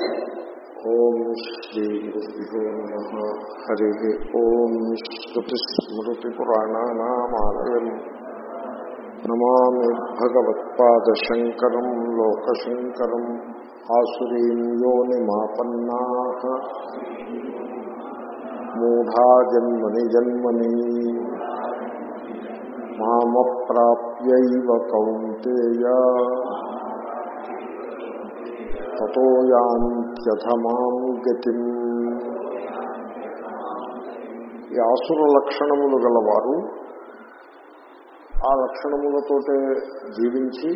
ఓం శ్రీ గురుభ్యో నమ. హరి ఓం. శ్రుతిస్మృతిపురాణానామాలయం నమామి భగవత్పాదశంకరం లోకశంకరం. ఆసురీం యోనిమాపన్నా మూఢా జన్మని జన్మని. మామప్రాప్యైవ కౌంతేయ. తతో యాంత్యథమాం గతిం ఈ ఆసుర లక్షణములు గలవారు ఆ లక్షణములతోటే జీవించి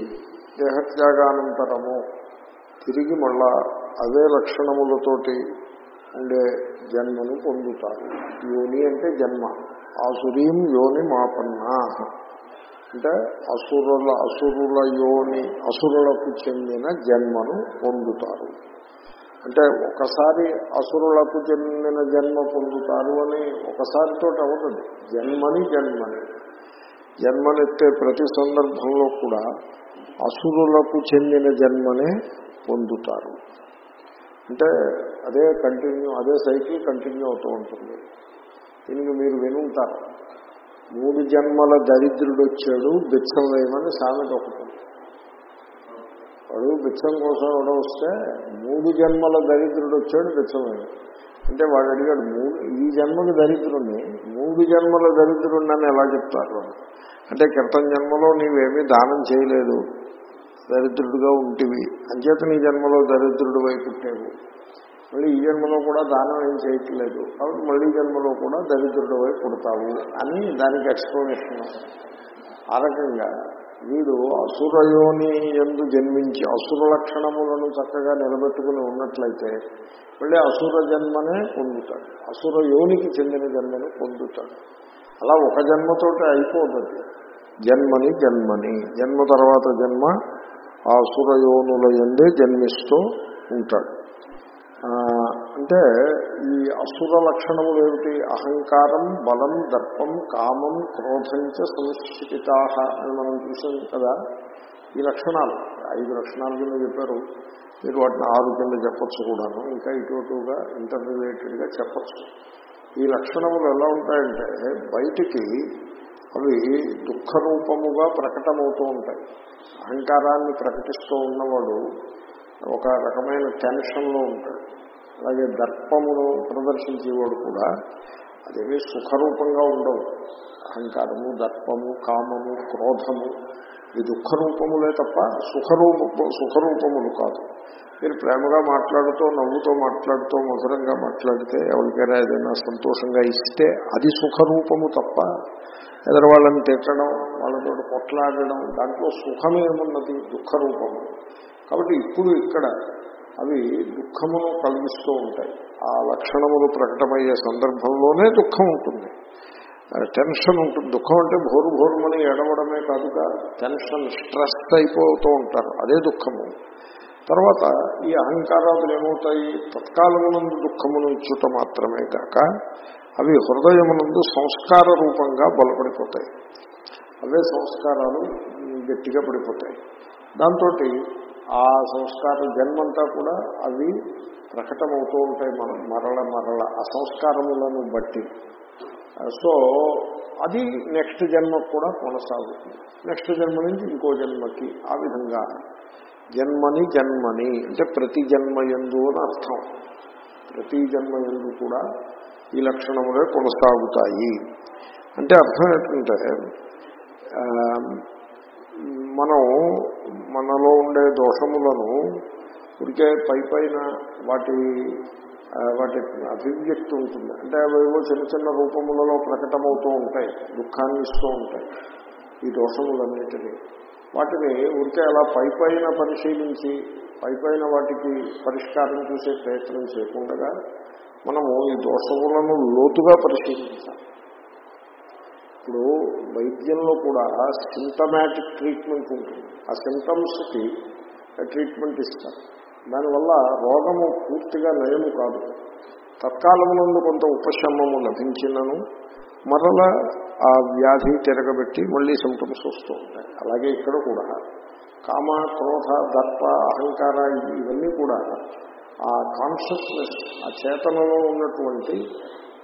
దేహత్యాగానంతరము తిరిగి మళ్ళా అదే లక్షణములతోటి ఉండే జన్మను పొందుతారు. యోని అంటే జన్మ. ఆసురీం యోని మాపన్నా. అంటే అసురుల అసురుల యోని అసురులకు చెందిన జన్మను పొందుతారు. అంటే ఒకసారి అసురులకు చెందిన జన్మ పొందుతారు అని ఒకసారితో అవుతుంది. జన్మని జన్మని. జన్మనెత్తే ప్రతి సందర్భంలో కూడా అసురులకు చెందిన జన్మనే పొందుతారు. అంటే అదే కంటిన్యూ అదే సైకిల్ కంటిన్యూ అవుతూ ఉంటుంది. దీనికి మీరు వినుంటారు. మూడు జన్మల దరిద్రుడు వచ్చాడు బిచ్చం వేయమని సామెత ఒకటి. వాడు బిచ్చం కోసం ఎవడో వస్తే మూడు జన్మల దరిద్రుడు వచ్చాడు బిచ్చం వేయమని. అంటే వాడు అడిగాడు మూడు ఈ జన్మకి దరిద్రుణ్ణి మూడు జన్మల అని ఎలా చెప్తారు? అంటే క్రితం జన్మలో నీవేమీ దానం చేయలేదు దరిద్రుడిగా ఉంటివి అంచేత నీ జన్మలో దరిద్రుడు వైపుట్టేవు మళ్ళీ ఈ జన్మలో కూడా దానం ఏం చేయట్లేదు. కాబట్టి మళ్ళీ జన్మలో కూడా దరిద్రుడు వైపు పుడతావు అని దానికి ఎక్స్ప్లెనేషన్ ఆ రకంగా వీడు అసురయోని ఎందు జన్మించి అసుర లక్షణములను చక్కగా నిలబెట్టుకుని ఉన్నట్లయితే మళ్ళీ అసుర జన్మనే పొందుతాడు. అసుర యోనికి చెందిన జన్మను పొందుతాడు. అలా ఒక జన్మతోటి అయిపోతుంది జన్మని జన్మని జన్మ తర్వాత జన్మ ఆ అసురయోనుల ఎందే జన్మిస్తూ ఉంటాడు. అంటే ఈ అసుర లక్షణములు ఏమిటి? అహంకారం బలం దర్పం కామం క్రోధంచ సంస్థితా అని మనం చూసాం కదా. ఈ లక్షణాలు ఐదు లక్షణాల కింద చెప్పారు. మీరు వాటిని ఆరు కింద చెప్పచ్చు కూడాను. ఇంకా ఇటువటుగా ఇంటర్ రిలేటెడ్గా చెప్పచ్చు. ఈ లక్షణములు ఎలా ఉంటాయంటే బయటికి అవి దుఃఖ రూపముగా ప్రకటమవుతూ ఉంటాయి. అహంకారాన్ని ప్రకటిస్తూ ఉన్నవాడు ఒక రకమైన టెన్షన్లో ఉంటాడు. అలాగే దర్పమును ప్రదర్శించేవాడు కూడా అదేమీ సుఖరూపంగా ఉండవు. అహంకారము దర్పము కామము క్రోధము ఈ దుఃఖ రూపములే తప్ప సుఖరూప సుఖరూపములు కాదు. మీరు ప్రేమగా మాట్లాడుతూ నవ్వుతో మాట్లాడుతూ మధురంగా మాట్లాడితే ఎవరికైనా ఏదైనా సంతోషంగా ఇస్తే అది సుఖరూపము తప్ప ఎదరు వాళ్ళని తిట్టడం వాళ్ళతో కొట్లాడడం దాంట్లో సుఖమేమున్నది దుఃఖ రూపము కాబట్టి ఇప్పుడు ఇక్కడ అవి దుఃఖమును కలిగిస్తూ ఉంటాయి. ఆ లక్షణములు ప్రకటమయ్యే సందర్భంలోనే దుఃఖం ఉంటుంది. టెన్షన్ ఉంటుంది. దుఃఖం అంటే భోరు భోరుమని ఎడవడమే కాదుగా టెన్షన్ స్ట్రెస్ అయిపోతూ ఉంటారు. అదే దుఃఖము. తర్వాత ఈ అహంకారాలు ఏమవుతాయి? తత్కాలమునందు దుఃఖమును ఇచ్చుట మాత్రమే కాక అవి హృదయమునందు సంస్కార రూపంగా బలపడిపోతాయి. అవే సంస్కారాలు గట్టిగా పడిపోతాయి. దాంతో ఆ సంస్కార జన్మంతా కూడా అవి ప్రకటమవుతూ ఉంటాయి మనం మరల మరల ఆ సంస్కారములను బట్టి. సో అది నెక్స్ట్ జన్మకు కూడా కొనసాగుతుంది. నెక్స్ట్ జన్మ నుంచి ఇంకో జన్మకి ఆ విధంగా జన్మని జన్మని అంటే ప్రతి జన్మ ఎందు అని అర్థం. ప్రతి జన్మ ఎందు కూడా ఈ లక్షణములే కొనసాగుతాయి. అంటే అర్థం ఏంటంటే మనం మనలో ఉండే దోషములను ఉడికే పై పైన వాటి వాటి అభివ్యక్తి ఉంటుంది. అంటే అవేవో చిన్న చిన్న రూపములలో ప్రకటమవుతూ ఉంటాయి దుఃఖాన్ని ఇస్తూ ఉంటాయి ఈ దోషములన్నిటినీ. వాటిని ఉడికే అలా పై పైన పరిశీలించి పై పైన వాటికి పరిష్కారం చూసే ప్రయత్నం చేయకుండా మనము ఈ దోషములను లోతుగా పరిశీలించాలి. ఇప్పుడు వైద్యంలో కూడా సింటమాటిక్ ట్రీట్మెంట్ ఉంటుంది. ఆ సింటమ్స్కి ట్రీట్మెంట్ ఇస్తారు. దానివల్ల రోగము పూర్తిగా నయము కాదు. తత్కాలంలో కొంత ఉపశమము లభించినను మరల ఆ వ్యాధి తిరగబెట్టి మళ్ళీ సిమ్టమ్స్ వస్తూ ఉంటాయి. అలాగే ఇక్కడ కూడా కామ క్రోధ దర్ప అహంకార ఇవన్నీ కూడా ఆ కాన్షియస్నెస్ ఆ చేతనలో ఉన్నటువంటి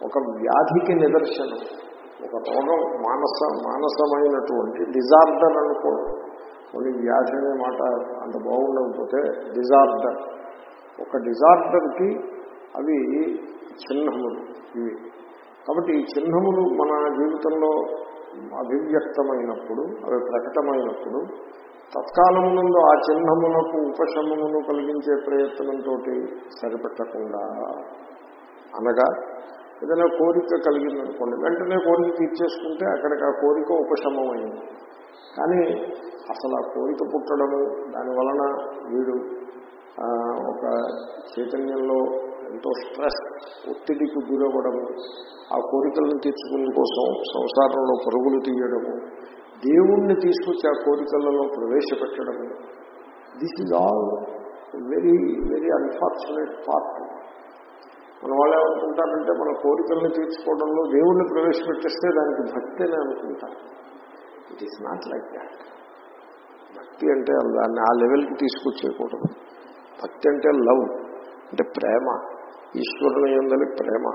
ఒక వ్యాధికి నిదర్శనం. ఒక రోగం మానస మానసమైనటువంటి డిజార్డర్ అనుకోండి. కొన్ని వ్యాధి అనే మాట అంత బాగుండకపోతే డిజార్డర్ ఒక డిజార్డర్కి అవి చిహ్నములు ఇవి. కాబట్టి ఈ చిహ్నములు మన జీవితంలో అభివ్యక్తమైనప్పుడు అవి ప్రకటమైనప్పుడు తత్కాలమునందు ఆ చిహ్నమునకు ఉపశమమును కలిగించే ప్రయత్నంతో సరిపెట్టకుండా అనగా ఏదైనా కోరిక కలిగిందనుకోండి వెంటనే కోరిక తీర్చేసుకుంటే అక్కడికి ఆ కోరిక ఉపశమమైంది. కానీ అసలు ఆ కోరిక పుట్టడము దాని వలన వీడు ఒక చైతన్యంలో ఎంతో స్ట్రెస్ ఒత్తిడికి గురవ్వడము ఆ కోరికలను తీర్చుకునే కోసం సంసారంలో పరుగులు తీయడము దేవుణ్ణి తీసుకొచ్చి ఆ కోరికలలో ప్రవేశపెట్టడము. This is all very very unfortunate part మన వాళ్ళు ఏమనుకుంటారంటే మన కోరికలను తీర్చుకోవడంలో దేవుణ్ణి ప్రవేశపెట్టేస్తే దానికి భక్తి అని అనుకుంటారు. It is not like that భక్తి అంటే దాన్ని ఆ లెవెల్కి తీసుకొచ్చేయకూడదు. భక్తి అంటే లవ్ అంటే ప్రేమ ఈశ్వరుని ఉందని ప్రేమ.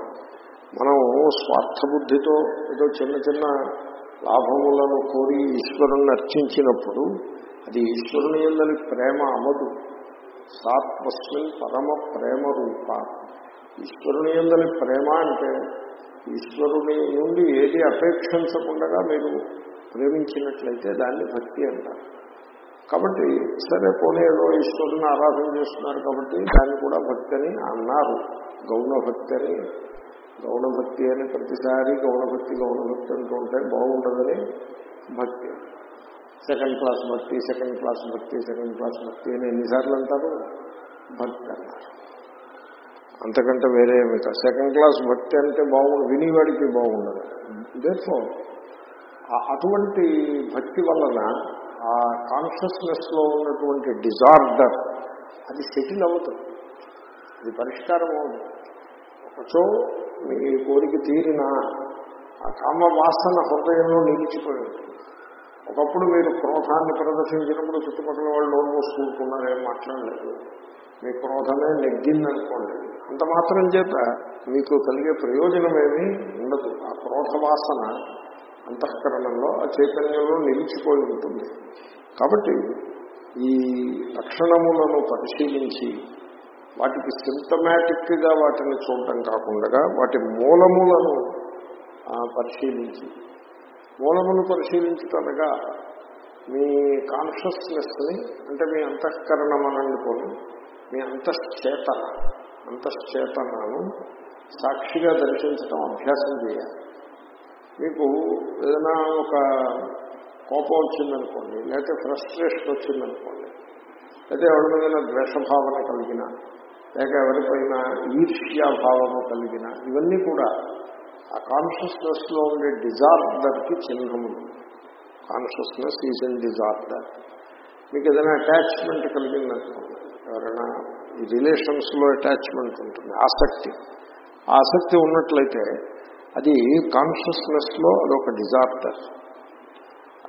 మనం స్వార్థ బుద్ధితో ఏదో చిన్న చిన్న లాభములను కోరి ఈశ్వరుని అర్చించినప్పుడు అది ఈశ్వరుని ఎందని ప్రేమ అమదు సాత్మస్మిన్ పరమ ప్రేమ రూప. ఈశ్వరుని ఎందని ప్రేమ అంటే ఈశ్వరుని నుండి ఏది అపేక్షించకుండా మీరు ప్రేమించినట్లయితే దాన్ని భక్తి అంటారు. కాబట్టి సరే పోనీ ఏదో ఈశ్వరుని ఆరాధన చేస్తున్నారు కాబట్టి దాన్ని కూడా భక్తి అని అన్నారు. గౌణ భక్తి అని. గౌణ భక్తి అని ప్రతిసారి గౌణ భక్తి గౌణ భక్తి అంటూ ఉంటే బాగుండదని భక్తి. సెకండ్ క్లాస్ భక్తి సెకండ్ క్లాస్ భక్తి సెకండ్ క్లాస్ భక్తి అని ఎన్నిసార్లు అంటారు? భక్తి అన్నారు అంతకంటే వేరే ఏమి కాదు. సెకండ్ క్లాస్ భక్తి అంటే బాగుండు వినివాడికి బాగుండదు. దేశం అటువంటి భక్తి వలన ఆ కాన్షియస్నెస్లో ఉన్నటువంటి డిజార్డర్ అది సెటిల్ అవుతుంది. అది పరిష్కారం అవుతుంది. ఒకచో మీ కోరిక తీరిన ఆ కామ వాసన హృదయంలో నిలిచిపోయి ఉంటుంది ఒకప్పుడు మీరు క్రోధాన్ని ప్రదర్శించినప్పుడు చుట్టుపక్కల వాళ్ళు లోన్ మూసుకుంటున్నారు ఏం మాట్లాడలేదు. మీ క్రోధమే నెగ్గిందనుకోండి అంత మాత్రం చేత మీకు కలిగే ప్రయోజనం ఉండదు. ఆ క్రోధ వాసన అంతఃకరణంలో ఆ చైతన్యంలో నిలిచిపోయి ఉంటుంది. కాబట్టి ఈ లక్షణములను పరిశీలించి వాటికి సింటమాటిక్గా వాటిని చూడటం కాకుండా వాటి మూలములను పరిశీలించి. మూలమును పరిశీలించటనగా మీ కాన్షియస్నెస్ని అంటే మీ అంతఃకరణం అనండి మీ అంతశ్చేతన అంతశ్చేతనను సాక్షిగా దర్శించడం అభ్యాసం చేయాలి. మీకు ఏదైనా ఒక కోపం వచ్చిందనుకోండి లేకపోతే ఫ్రస్ట్రేషన్ వచ్చిందనుకోండి లేకపోతే ఎవరి మీద ద్వేషభావన కలిగిన లేక ఎవరిపైన ఈర్ష్యాభావము కలిగిన ఇవన్నీ కూడా ఆ కాన్షియస్నెస్లో ఉండే డిజార్డర్కి చిహ్నములు. కాన్షియస్నెస్ ఈజ్ ఇన్ డిజార్డర్ మీకు ఏదైనా అటాచ్మెంట్ కలిగిందనుకోండి ఎవరైనా ఈ రిలేషన్స్లో అటాచ్మెంట్ ఉంటుంది ఆసక్తి. ఆసక్తి ఉన్నట్లయితే అది కాన్షియస్నెస్లో అదొక డిజార్డర్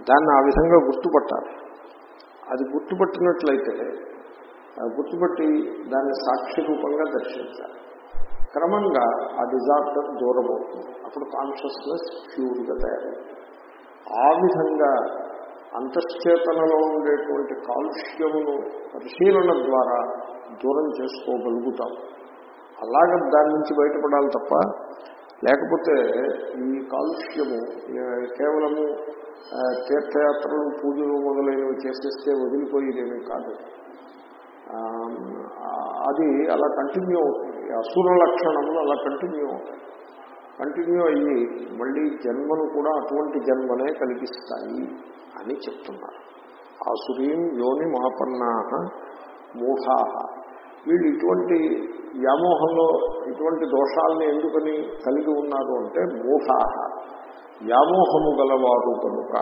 దాన్ని ఆ విధంగా గుర్తుపట్టాలి. అది గుర్తుపట్టినట్లయితే గుర్తుపట్టి దాన్ని సాక్షి రూపంగా దర్శించాలి. క్రమంగా ఆ డిజార్డర్ దూరం అవుతుంది అప్పుడు కాన్షియస్నెస్ ప్యూర్గా తయారవుతుంది. ఆ విధంగా అంతశ్చేతనలో ఉండేటువంటి కాలుష్యమును పరిశీలన ద్వారా దూరం చేసుకోగలుగుతాం. అలాగ దాని నుంచి బయటపడాలి తప్ప లేకపోతే ఈ కాలుష్యము కేవలము తీర్థయాత్రలు పూజలు మొదలైనవి చేసేస్తే వదిలిపోయేదేమీ కాదు. అది అలా కంటిన్యూ అవుతుంది. ఈ అసుర లక్షణములు అలా కంటిన్యూ అవుతాయి. కంటిన్యూ అయ్యి మళ్ళీ జన్మను కూడా అటువంటి జన్మనే కలిగిస్తాయి అని చెప్తున్నారు. ఆసురీం యోని మహాపన్నా మూఢా. వీళ్ళు ఇటువంటి వ్యామోహంలో ఇటువంటి దోషాలను ఎందుకని కలిగి ఉన్నారు అంటే మూఢా. వ్యామోహము గలవారు కనుక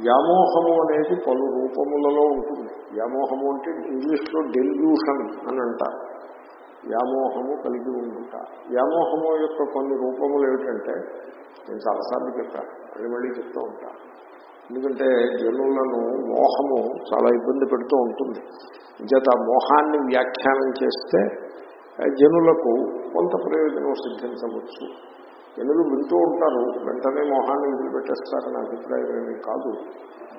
వ్యామోహము అనేది పలు రూపములలో ఉంటుంది. వ్యామోహము అంటే ఇంగ్లీష్లో డెల్యూషన్ అని అంటారు. వ్యామోహము కలిగి ఉండుట. వ్యామోహము యొక్క కొన్ని రూపములు ఏమిటంటే నేను చాలాసార్లు చెప్పాను మళ్ళీ మళ్ళీ చెప్తూ ఉంటాను ఎందుకంటే జనులను మోహము చాలా ఇబ్బంది పెడుతూ ఉంటుంది. చేత మోహాన్ని వ్యాఖ్యానం చేస్తే ఆ, జనులకు కొంత ప్రయోజనం సిద్ధించవచ్చు. జనులు వింటూ ఉంటారు వెంటనే మోహాన్ని వదిలిపెట్టేస్తారని అభిప్రాయం ఏమీ కాదు.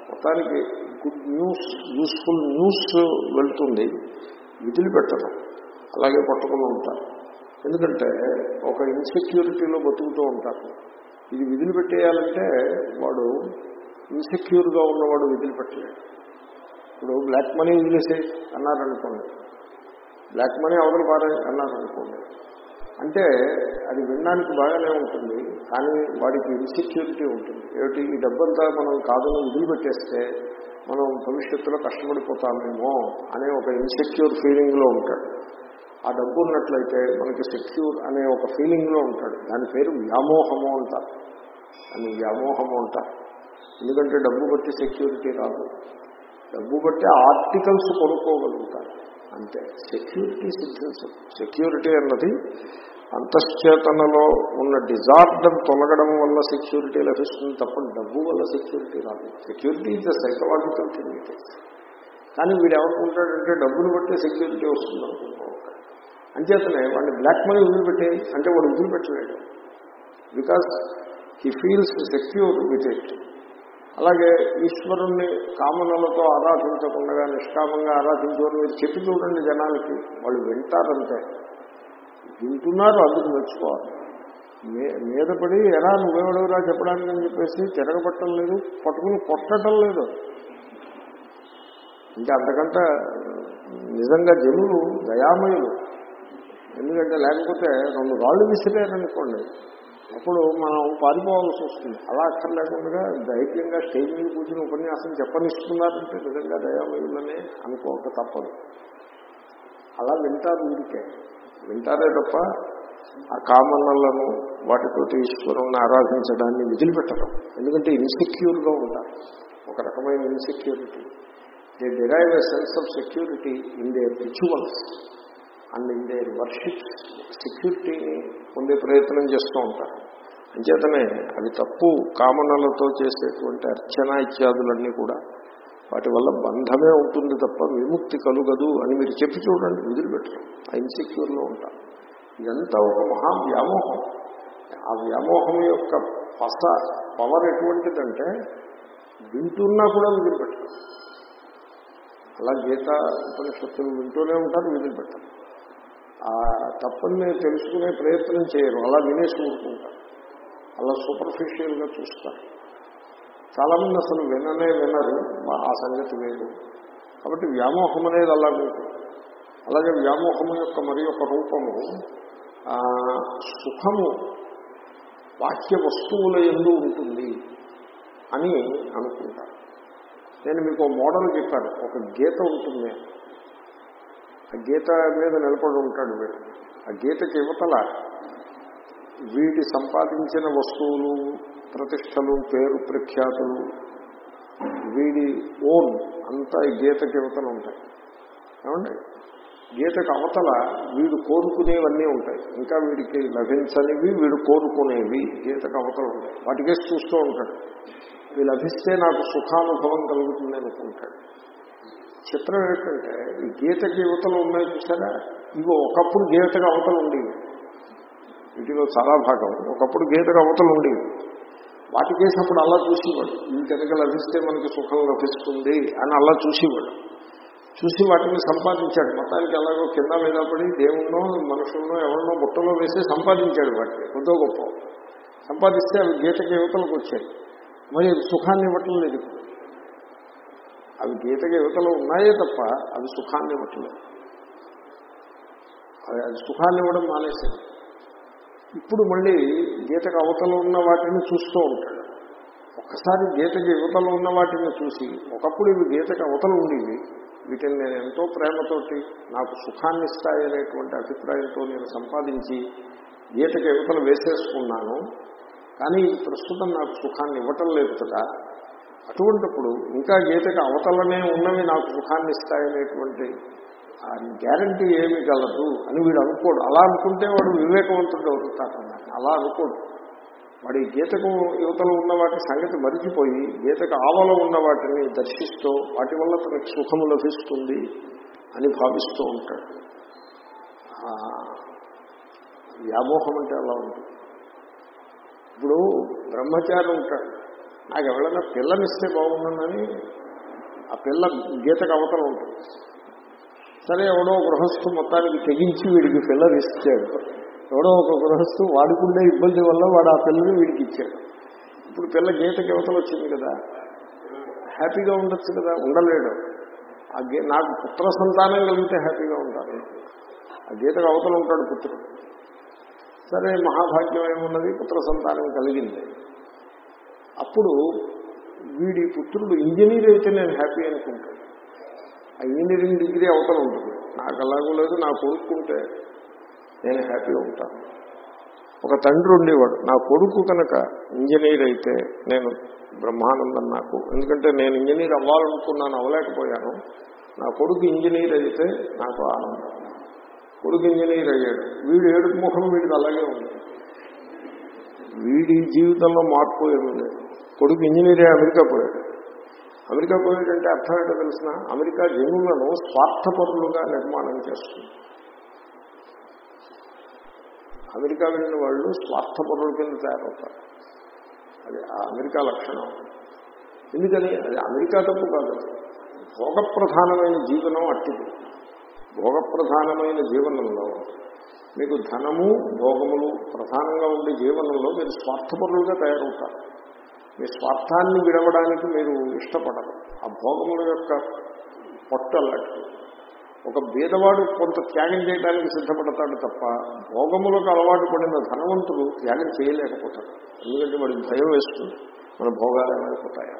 మొత్తానికి గుడ్ న్యూస్ యూస్ఫుల్ న్యూస్ వెళ్తుంది. పెట్టడం అలాగే పట్టుకుని ఉంటారు. ఎందుకంటే ఒక ఇన్సెక్యూరిటీలో బతుకుతూ ఉంటారు. ఇది విధులు పెట్టేయాలంటే వాడు ఇన్సెక్యూర్గా ఉన్నవాడు విధులు పెట్టలేడు ఇప్పుడు బ్లాక్ మనీ వదిలేసే అన్నారనుకోండి. బ్లాక్ మనీ అవతల పారే అన్నారనుకోండి. అంటే అది వినడానికి బాగానే ఉంటుంది కానీ వాడికి ఇన్సెక్యూరిటీ ఉంటుంది. ఏమిటి? ఈ డబ్బంతా మనం కాదని వదిలిపెట్టేస్తే మనం భవిష్యత్తులో కష్టపడిపోతామేమో అనే ఒక ఇన్సెక్యూర్ ఫీలింగ్లో ఉంటాడు. ఆ డబ్బు ఉన్నట్లయితే మనకి సెక్యూర్ అనే ఒక ఫీలింగ్లో ఉంటాడు. దాని పేరు వ్యామోహము అంటారు అని వ్యామోహము అంటారు ఎందుకంటే డబ్బు బట్టి సెక్యూరిటీ రాదు. డబ్బు బట్టి ఆర్టికల్స్ కొనుక్కోగలుగుతారు. అంతే. సెక్యూరిటీ సిద్ధించదు సెక్యూరిటీ అన్నది అంతశ్చేతనలో ఉన్న డిజార్డర్ తొలగడం వల్ల సెక్యూరిటీ లభిస్తుంది తప్ప డబ్బు వల్ల సెక్యూరిటీ రాదు. Security is the psychological thing కానీ వీడు ఏమనుకుంటాడంటే డబ్బులు బట్టి సెక్యూరిటీ వస్తుంది అనుకుంటూ అంచేతనే వాడిని బ్లాక్ మనీ వదిలిపెట్టే అంటే వాడు వదిలిపెట్టలేడు. Because he feels secure with it అలాగే ఈశ్వరుణ్ణి కామనలతో ఆరాధించకుండా నిష్కామంగా ఆరాధించమని మీరు చెప్పి చూడండి జనాలకి వాళ్ళు వింటారంతే. వింటున్నారు అందుకు మెచ్చుకోవాలి. మీద పడి ఎలా నువ్వెవడెవరా చెప్పడానికి అని చెప్పేసి తిరగబట్టడం లేదు పట్టుకుని కొట్టడం లేదు. ఇంకా అంతకంటే నిజంగా జనులు దయామయులు. ఎందుకంటే లేకపోతే రెండు రాళ్ళు విసిరారనుకోండి. అప్పుడు మనం పారిపోవాల్సి వస్తుంది. అలా అక్కర్లేకుండా ధైర్యంగా స్టేజ్ మీద కూర్చుని ఉపన్యాసం చెప్పనిస్తున్నారంటే నిజంగా దయామయులనే అనుకోక తప్పదు. అలా వింటారు ఊరికే. వింటారే తప్ప ఆ కామనలను వాటితోటి ఈశ్వరుణ్ణి ఆరాధించడాన్ని వదిలిపెట్టడం ఎందుకంటే ఇన్సెక్యూర్గా ఉంటారు. ఒక రకమైన insecurity they derive a sense of security in the rituals and in the worship సెక్యూరిటీని పొందే ప్రయత్నం చేస్తూ ఉంటారు. అంచేతనే అవి తప్పు కామనలతో చేసేటువంటి అర్చన ఇత్యాదులన్నీ కూడా వాటి వల్ల బంధమే ఉంటుంది తప్ప విముక్తి కలుగదు అని మీరు చెప్పి చూడండి వదిలిపెట్టరు. ఆ ఇన్సెక్యూర్లో ఉంటారు. ఇదంతా ఒక మహా వ్యామోహం ఆ వ్యామోహం యొక్క పస పవర్ ఎటువంటిదంటే వింటున్నా కూడా వదిలిపెట్టరు. అలా గీత ఉపనిషత్తులు వింటూనే ఉంటారు వదిలిపెట్టరు. ఆ తప్పని తెలుసుకునే ప్రయత్నం చేయరు. అలా వినేసి ఊరుకుంటారు. అలా సూపర్ఫిషియల్గా చూస్తారు. చాలామంది అసలు విననే వినరు. మా- ఆ సంగతి వేరు. కాబట్టి వ్యామోహం అనేది అలాగే అలాగే వ్యామోహం యొక్క మరి ఒక రూపము సుఖము వాక్య వస్తువుల ఎందు ఉంటుంది అని అనుకుంటారు. నేను మీకు మోడల్ చెప్పాను. ఒక గీత ఉంటుంది. ఆ గీత మీద నిలబడి ఉంటాడు వీడు. ఆ గీతకి యువతల వీడి సంపాదించిన వస్తువులు ప్రతిష్టలు పేరు ప్రఖ్యాతులు వీడి ఓన్ అంతా గీతకి యువతలు ఉంటాయి. ఏమండి? గీతకు అవతల వీడు కోరుకునేవన్నీ ఉంటాయి. ఇంకా వీడికి లభించనివి వీడు కోరుకునేవి గీతకు అవతల ఉంటాయి. వాటికే చూస్తూ ఉంటాడు. ఇవి లభిస్తే నాకు సుఖానుభవం కలుగుతుంది అనుకుంటాడు. చిత్రం ఏంటంటే ఈ గీతకి యువతలు ఉన్నాయి చూసారా? ఇవి ఒకప్పుడు గీతకు అవతలు ఉండేవి. వీటిలో చాలా భాగం. ఒకప్పుడు గీతకు అవతలు ఉండేవి. వాటి చేసినప్పుడు అలా చూసేవాడు. ఇవి కనుక లభిస్తే మనకి సుఖం లభిస్తుంది అని అలా చూసేవాడు. చూసి వాటిని సంపాదించాడు. మొత్తానికి ఎలాగో కింద మీద పడి దేవుణ్ణో మనుషులను ఎవరినో బుట్టలో వేసి సంపాదించాడు వాటిని. కొద్దో గొప్ప. సంపాదిస్తే అవి గీతకి యువతలకు వచ్చాయి. మరి సుఖాన్ని ఇవ్వటం లేదు అవి గీతకి యువతలో ఉన్నాయే తప్ప అవి సుఖాన్ని ఇవ్వట్లేదు. అవి అది సుఖాన్ని ఇవ్వడం మానేసింది ఇప్పుడు మళ్ళీ గీతకు అవతలు ఉన్న వాటిని చూస్తూ ఉంటాడు. ఒక్కసారి గీతకి యువతలు ఉన్న వాటిని చూసి ఒకప్పుడు ఇవి గీతకి అవతలు ఉండేవి. వీటిని నేను ఎంతో ప్రేమతోటి నాకు సుఖాన్ని ఇస్తాయనేటువంటి అభిప్రాయంతో నేను సంపాదించి గీతకి యువతలు వేసేసుకున్నాను. కానీ ప్రస్తుతం నాకు సుఖాన్ని ఇవ్వటం లేదు కదా. అటువంటిప్పుడు ఇంకా గీతకి అవతలనే ఉన్నవి నాకు సుఖాన్ని ఇస్తాయనేటువంటి గ్యారంటీ ఏమి గలదు అని వీడు అనుకోడు. అలా అనుకుంటే వాడు వివేకవంతుడు అవుతాడు అలా అనుకోడు. వాడి గీతకు యువతలో ఉన్న వాటి సంగతి మరిచిపోయి గీతకు ఆవలో ఉన్న వాటిని దర్శిస్తూ వాటి వల్ల తనకు సుఖము లభిస్తుంది అని భావిస్తూ ఉంటాడు. వ్యామోహం అంటే అలా ఉంటుంది. ఇప్పుడు బ్రహ్మచారి ఉంటాడు. నాకు ఎవరైనా పిల్లనిస్తే బాగుంటుందని ఆ పిల్ల గీతకు అవతల ఉంటుంది. సరే ఎవడో గృహస్థు మొత్తానికి తెగించి వీడికి పిల్లలు ఇచ్చాడు ఎవడో ఒక గృహస్థు వాడుకుండే ఇబ్బంది వల్ల వాడు ఆ పిల్లని వీడికి ఇచ్చాడు. ఇప్పుడు పిల్ల గీతకి అవతల వచ్చింది కదా. హ్యాపీగా ఉండొచ్చు కదా? ఉండలేడు. ఆ గే నాకు పుత్ర సంతానం కలిగితే హ్యాపీగా ఉంటారు ఆ గీతకు అవతలు ఉంటాడు పుత్రుడు. సరే మహాభాగ్యం ఏమున్నది? పుత్ర సంతానం కలిగింది. అప్పుడు వీడి పుత్రుడు ఇంజనీర్ అయితే నేను హ్యాపీ అనుకుంటాను ఆ ఇంజనీరింగ్ డిగ్రీ అవతల ఉంటుంది. నాకు అలాగూ లేదు నా కొడుకుంటే నేను హ్యాపీగా ఉంటాను ఒక తండ్రి ఉండేవాడు. నా కొడుకు కనుక ఇంజనీర్ అయితే నేను బ్రహ్మానందం నాకు. ఎందుకంటే నేను ఇంజనీర్ అవ్వాలనుకున్నాను అవ్వలేకపోయాను. నా కొడుకు ఇంజనీర్ అయితే నాకు ఆనందం. కొడుకు ఇంజనీర్ అయ్యాడు. వీడు ఏడుపు ముఖం వీడికి అలాగే ఉంది వీడి జీవితంలో మార్పు ఏమీ లేదు. కొడుకు ఇంజనీరే అమెరికా పోయాడు. అమెరికా పోయాడంటే అర్థం ఏంటో తెలిసిన? అమెరికా జనులను స్వార్థపరులుగా నిర్మాణం చేస్తుంది. అమెరికా వెళ్ళిన వాళ్ళు స్వార్థపరుల కింద తయారవుతారు. అది ఆ అమెరికా లక్షణం. ఎందుకని? అది అమెరికా తప్పు కాదు. భోగప్రధానమైన జీవనం అట్టిది. భోగప్రధానమైన జీవనంలో మీకు ధనము భోగములు ప్రధానంగా ఉండే జీవనంలో మీరు స్వార్థపరులుగా తయారవుతారు. మీ స్వార్థాన్ని విడవడానికి మీరు ఇష్టపడరు. ఆ భోగముల యొక్క పొట్ట ఒక భేదవాడు కొంత త్యాగం చేయడానికి సిద్ధపడతాడు తప్ప భోగములకు అలవాటు పడిన ధనవంతుడు త్యాగం చేయలేకపోతాడు. ఎందుకంటే వాడికి భయం వేస్తుంది. మన భోగాలు ఏమైపోతాయా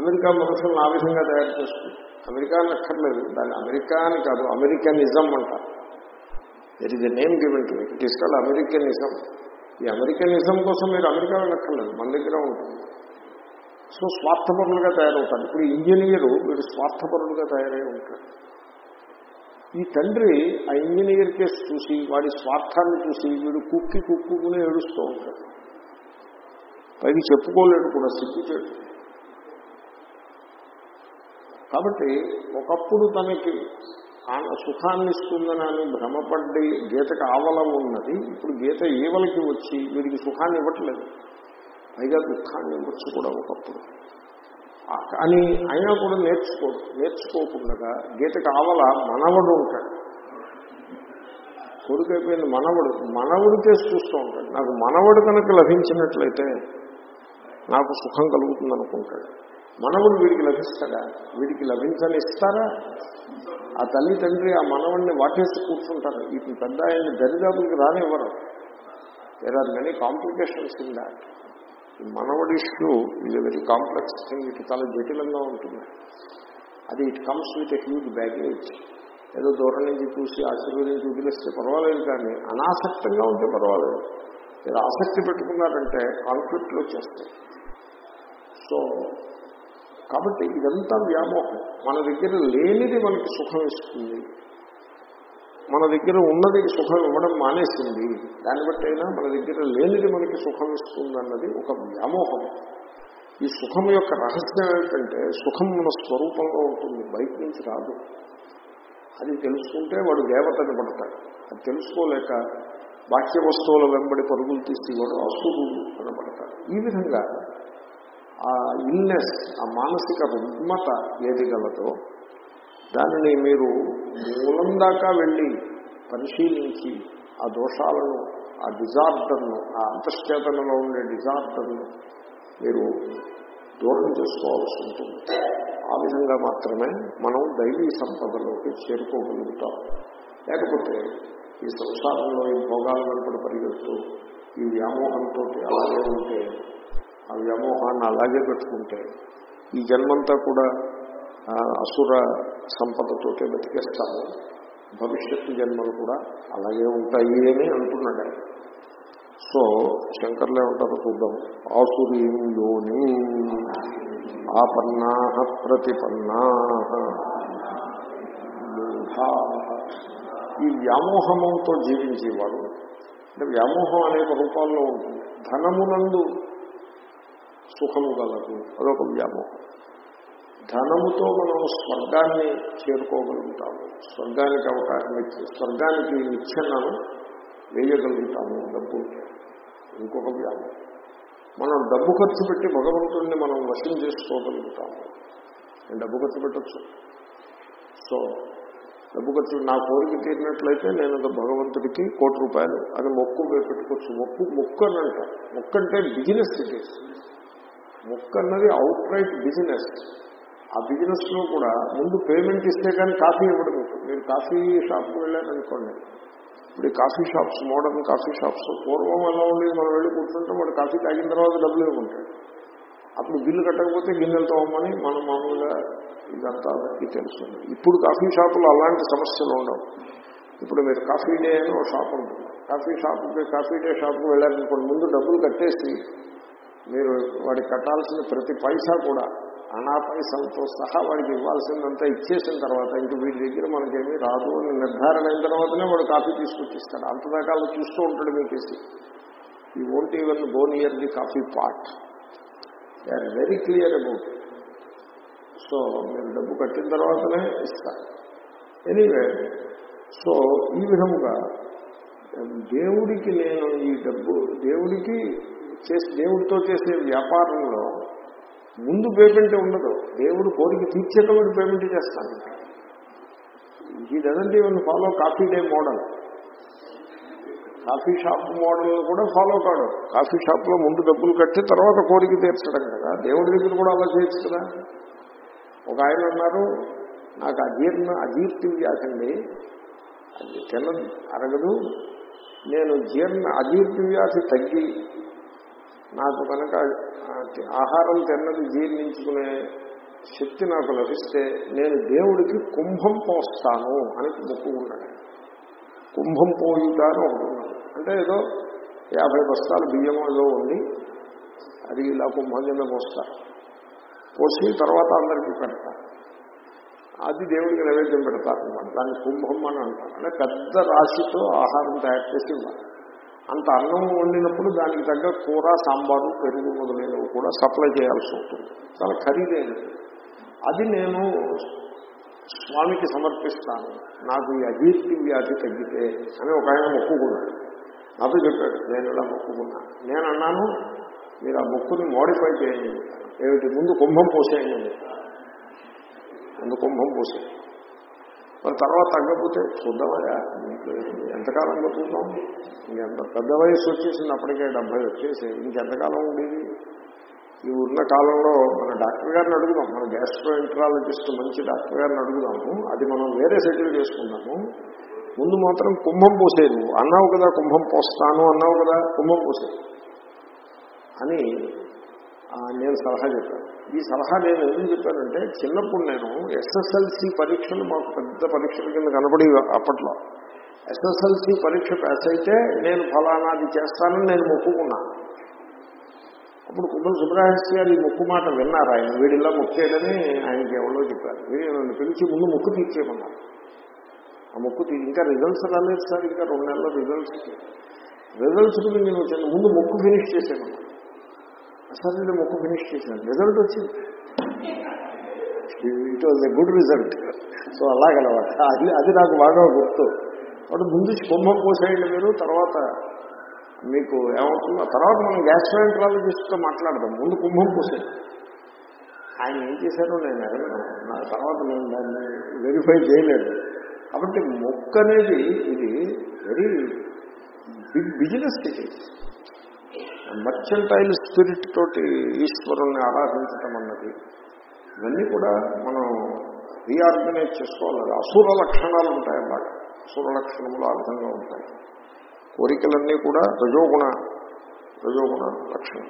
అమెరికా మనుషులను ఆ విధంగా తయారు చేస్తుంది. అమెరికా అని అక్కర్లేదు. దాని అమెరికా అని కాదు అమెరికనిజం అంటారు. That is the name given to it is call Americanism ఈ అమెరికనిజం కోసం మీరు అమెరికా వెళ్ళక్కర్లేదు మన దగ్గర ఉంటుంది. సో స్వార్థపరులుగా తయారవుతాడు ఇప్పుడు ఇంజనీరు వీడు స్వార్థపరులుగా తయారై ఉంటాడు ఈ తండ్రి ఆ ఇంజనీర్ కేసు చూసి వాడి స్వార్థాన్ని చూసి వీడు కుక్కి కుక్కుని ఏడుస్తూ ఉంటాడు. పైకి చెప్పుకోలేడు కూడా సిగ్గుచేడు. కాబట్టి ఒకప్పుడు తనకి సుఖాన్ని ఇస్తుందని అని భ్రమపడ్డి గీతకు ఆవలం ఉన్నది ఇప్పుడు గీత ఈవలకి వచ్చి వీడికి సుఖాన్ని ఇవ్వట్లేదు. పైగా దుఃఖాన్ని ఇవ్వచ్చు కూడా ఒకప్పుడు. అని కానీ అయినా కూడా నేర్చుకో నేర్చుకోకుండా గీతకు ఆవల మనవడు ఉంటాడు. కొడుకైపోయింది మనవడు మనవుడి చేసి చూస్తూ ఉంటాడు. నాకు మనవడు కనుక లభించినట్లయితే నాకు సుఖం కలుగుతుంది అనుకుంటాడు మనవుడు వీడికి లభిస్తాడా? వీడికి లభించని ఇస్తారా? ఆ తల్లి తండ్రి ఆ మనవడిని వాటేసి కూర్చుంటారు. వీటిని పెద్ద ఆయన దరిదాపులకి రానివ్వరు. There are many complications in that ఈ మనవడి ఇష్యూ ఇది వెరీ కాంప్లెక్స్ థింగ్ ఇది చాలా జటిలంగా ఉంటుంది. అది it comes with a huge baggage ఏదో దూరం నుంచి చూసి ఆశీర్వదించి వదిలేస్తే పర్వాలేదు కానీ అనాసక్తంగా ఉంటే పర్వాలేదు. మీరు ఆసక్తి పెట్టుకున్నారంటే కాన్ఫ్లిక్ట్లు వచ్చేస్తాయి సో కాబట్టి ఇదంతా వ్యామోహం. మన దగ్గర లేనిది మనకి సుఖం ఇస్తుంది. మన దగ్గర ఉన్నది సుఖం ఇవ్వడం మానేసింది. దాన్ని బట్టి అయినా మన దగ్గర లేనిది మనకి సుఖం ఇస్తుంది అన్నది ఒక వ్యామోహం. ఈ సుఖం యొక్క రహస్యం ఏమిటంటే సుఖం మన స్వరూపంలో ఉంటుంది బయట నుంచి రాదు. అది తెలుసుకుంటే వాడు దేవతని పడతాడు. అది తెలుసుకోలేక బాహ్య వస్తువుల వెంబడి పరుగులు తీసి వాడు అసురు కనబడతాడు ఈ విధంగా ఆ ఇల్నెస్ ఆ మానసిక రుగ్మత ఏది గలదో దానిని మీరు మూలం దాకా వెళ్ళి పరిశీలించి ఆ దోషాలను ఆ డిజార్డర్ను ఆ అంతశ్చేతనలో ఉండే డిజార్డర్ను మీరు దూరం చేసుకోవాల్సి ఉంటుంది. ఆ విధంగా మాత్రమే మనం దైవీ సంపదలోకి చేరుకోగలుగుతాం. లేకపోతే ఈ సంసారంలో ఈ భోగాల వెంపడి పరిగెడుతూ ఈ వ్యామోహంతో అలాగే ఉంటే ఆ వ్యామోహాన్ని అలాగే పెట్టుకుంటే ఈ జన్మంతా కూడా అసుర సంపదతోటే బతికేస్తాము భవిష్యత్తు జన్మలు కూడా అలాగే ఉంటాయి అని అంటున్నాడు సో శంకర్లే ఉంటారు చూద్దాం. ఆసురీం యోని ఆపన్నా ప్రతిపన్నా. ఈ వ్యామోహమంతో జీవించేవాడు. అంటే వ్యామోహం అనేక రూపాల్లో ఉంటుంది. ధనమునందు సుఖము గలదు అదొక వ్యామోహం. ధనముతో మనం స్వర్గాన్ని చేరుకోగలుగుతాము. స్వర్గానికి అవకాశం ఇచ్చి స్వర్గానికి నిచ్చెన్నను వేయగలుగుతాము డబ్బు. ఇంకొక వ్యాధి మనం డబ్బు ఖర్చు పెట్టి భగవంతుడిని మనం వశం చేసుకోగలుగుతాము. నేను డబ్బు ఖర్చు పెట్టచ్చు. సో డబ్బు ఖర్చు నా కోరిక తీరినట్లయితే నేను అది భగవంతుడికి కోటి రూపాయలు అని మొక్కు పెట్టుకోవచ్చు. మొక్కు మొక్కు అని అంటారు. మొక్కు అంటే బిజినెస్ ఇది ముక్క అన్నది అవుట్ రైట్ బిజినెస్ ఆ బిజినెస్లో కూడా ముందు పేమెంట్ ఇస్తే కానీ కాఫీ ఇవ్వడం మీరు కాఫీ షాప్కి వెళ్ళారనుకోండి ఇప్పుడు ఈ coffee shops modern coffee shops పూర్వం ఎలా ఉండేది మనం వెళ్ళి కూర్చుంటే వాడు కాఫీ తాగిన తర్వాత డబ్బులు ఇవ్వకుంటాడు అప్పుడు బిల్లు కట్టకపోతే గిన్నెలు తోమని మనం మామూలుగా ఇదంతా అందరికీ తెలుస్తుంది. ఇప్పుడు కాఫీ షాపులో అలాంటి సమస్యలు ఉండవు. ఇప్పుడు మీరు కాఫీ డే అని ఒక షాప్ ఉంటుంది. కాఫీ షాప్కి కాఫీ డే షాప్కి వెళ్ళారనుకోండి ముందు డబ్బులు కట్టేసి మీరు వాడికి కట్టాల్సిన ప్రతి పైసా కూడా అనా పైసలతో సహా వాడికి ఇవ్వాల్సిందంతా ఇచ్చేసిన తర్వాత ఇంక వీడి దగ్గర మనకేమీ రాదు అని నిర్ధారణ అయిన తర్వాతనే వాడు కాఫీ తీసుకొచ్చిస్తాడు. అంతదాకా అలా చూస్తూ ఉంటాడు మీకేసి ఈ won't even go near the coffee part they are very clear about so మీరు డబ్బు కట్టిన తర్వాతనే ఇస్తారు. ఎనీవే సో ఈ విధముగా దేవుడికి నేను ఈ డబ్బు దేవుడికి చేసి దేవుడితో చేసే వ్యాపారంలో ముందు పేమెంట్ ఉండదు. దేవుడు కోరిక తీర్చేటప్పుడు పేమెంట్ చేస్తాను ఈ doesn't even follow coffee day model. Coffee shop model కూడా ఫాలో కాడు. కాఫీ షాప్లో ముందు డబ్బులు కట్టి తర్వాత కోరిక తీర్చడం కదా. దేవుడి దగ్గర కూడా అలా చేయొచ్చు కదా. ఒక ఆయన అన్నారు నాకు అజీర్ణ అజీర్తి వ్యాధి అది తినదు అరగదు. నేను జీర్ణ అజీర్తి వ్యాధి తగ్గి నాకు కనుక ఆహారం తిన్నది జీర్ణించుకునే శక్తి నాకు లభిస్తే నేను దేవుడికి కుంభం పోస్తాను అని మొక్కుకున్నాడు కుంభం పోయుట అని ఒకటి అంటే ఏదో యాభై బస్తాలు బియ్యం ఏదో ఉంది అది ఇలా కుంభం కింద పోస్తారు. పోసి తర్వాత అందరికీ పెడతారు. అది దేవుడికి నైవేద్యం పెడతారు అనమాట దాన్ని కుంభం అని అంటారు. అంటే పెద్ద రాశితో ఆహారం తయారు చేసి ఇవ్వాలి. అంత అన్నం వండినప్పుడు దానికి తగ్గ కూర సాంబారు పెరుగు మొదలైనవి కూడా సప్లై చేయాల్సి ఉంటుంది. చాలా ఖరీదైనది అది నేను స్వామికి సమర్పిస్తాను. నాకు ఈ అజీర్తి వ్యాధి తగ్గితే అని ఒక ఆయన మొక్కుకున్నాడు. నాతో చెప్పాడు నేను ఇలా మొక్కుకున్నా. నేను అన్నాను మీరు ఆ మొక్కుని మోడిఫై చేయండి. ఏమిటి? ముందు కుంభం పోసేయండి. ముందు కుంభం పోసేయండి. మరి తర్వాత తగ్గకపోతే చూద్దామయ్యా ఎంతకాలం బతుకుతాం? ఇంకెంత పెద్ద వయసు వచ్చేసింది అప్పటికే డెబ్బై వచ్చేసి ఇంకెంతకాలం ఉండేది? ఈ ఉన్న కాలంలో మన డాక్టర్ గారిని అడుగుదాం మన గ్యాస్ట్రో ఎంట్రాలజిస్ట్ మంచి డాక్టర్ గారిని అడుగుదాము అది మనం వేరే సెటిల్ చేసుకుందాము. ముందు మాత్రం కుంభం పోసేది నువ్వు అన్నావు కదా కుంభం పోస్తాను అన్నావు కదా కుంభం పోసేది అని నేను సలహా చెప్పాను. ఈ సలహా నేను ఎందుకు చెప్పానంటే చిన్నప్పుడు నేను ఎస్ఎస్ఎల్సి పరీక్షలు మాకు పెద్ద పరీక్షల కింద కనబడి అప్పట్లో. ఎస్ఎస్ఎల్సి పరీక్ష పాస్ అయితే నేను ఫలానాది చేస్తానని నేను మొక్కుకున్నాను అప్పుడు కుమ్మల సుబ్రహ్మణ్య గారు ఈ ముక్కు మాట విన్నారు. ఆయన వీడిలా మొక్కేయడని ఆయనకి ఎవరో చెప్పారు. వీడు నన్ను పిలిచి ముందు మొక్కు తీర్చేయమన్నారు. ఆ మొక్కు తీ ఇంకా రిజల్ట్స్ రాలేదు సార్. ఇంకా రెండు నెలల రిజల్ట్స్ రిజల్ట్స్ నేను ముందు ముక్కు ఫినిష్ చేసేయమన్నారు. సార్ నేను మొక్కు ఫినిష్ చేశాను. రిజల్ట్ వచ్చింది. It was a good result so అలాగనమాట. అది అది నాకు బాగా గుర్తు. అప్పుడు ముందు కుంభం పోసేయండి మీరు తర్వాత మీకు ఏమవుతుందో. తర్వాత మనం గ్యాస్ట్రాంట్రాలజిస్ట్తో మాట్లాడదాం. ముందు కుంభం పోసేయండి ఆయన ఏం చేశారో నేను అడగను. నా తర్వాత నేను దాన్ని వెరిఫై చేయలేదు. కాబట్టి మొక్క అనేది ఇది వెరీ బిగ్ బిజినెస్ ఇది మర్చెంటైల్ స్పిరిట్ తోటి ఈశ్వరుణ్ణి ఆరాధించటం అన్నది. ఇవన్నీ కూడా మనం రీఆర్గనైజ్ చేసుకోవాలి. అసూర లక్షణాలు ఉంటాయి అన్నమాట. అసూర లక్షణములు ఆ విధంగా ఉంటాయి. కోరికలన్నీ కూడా రజోగుణ రజోగుణ లక్షణం.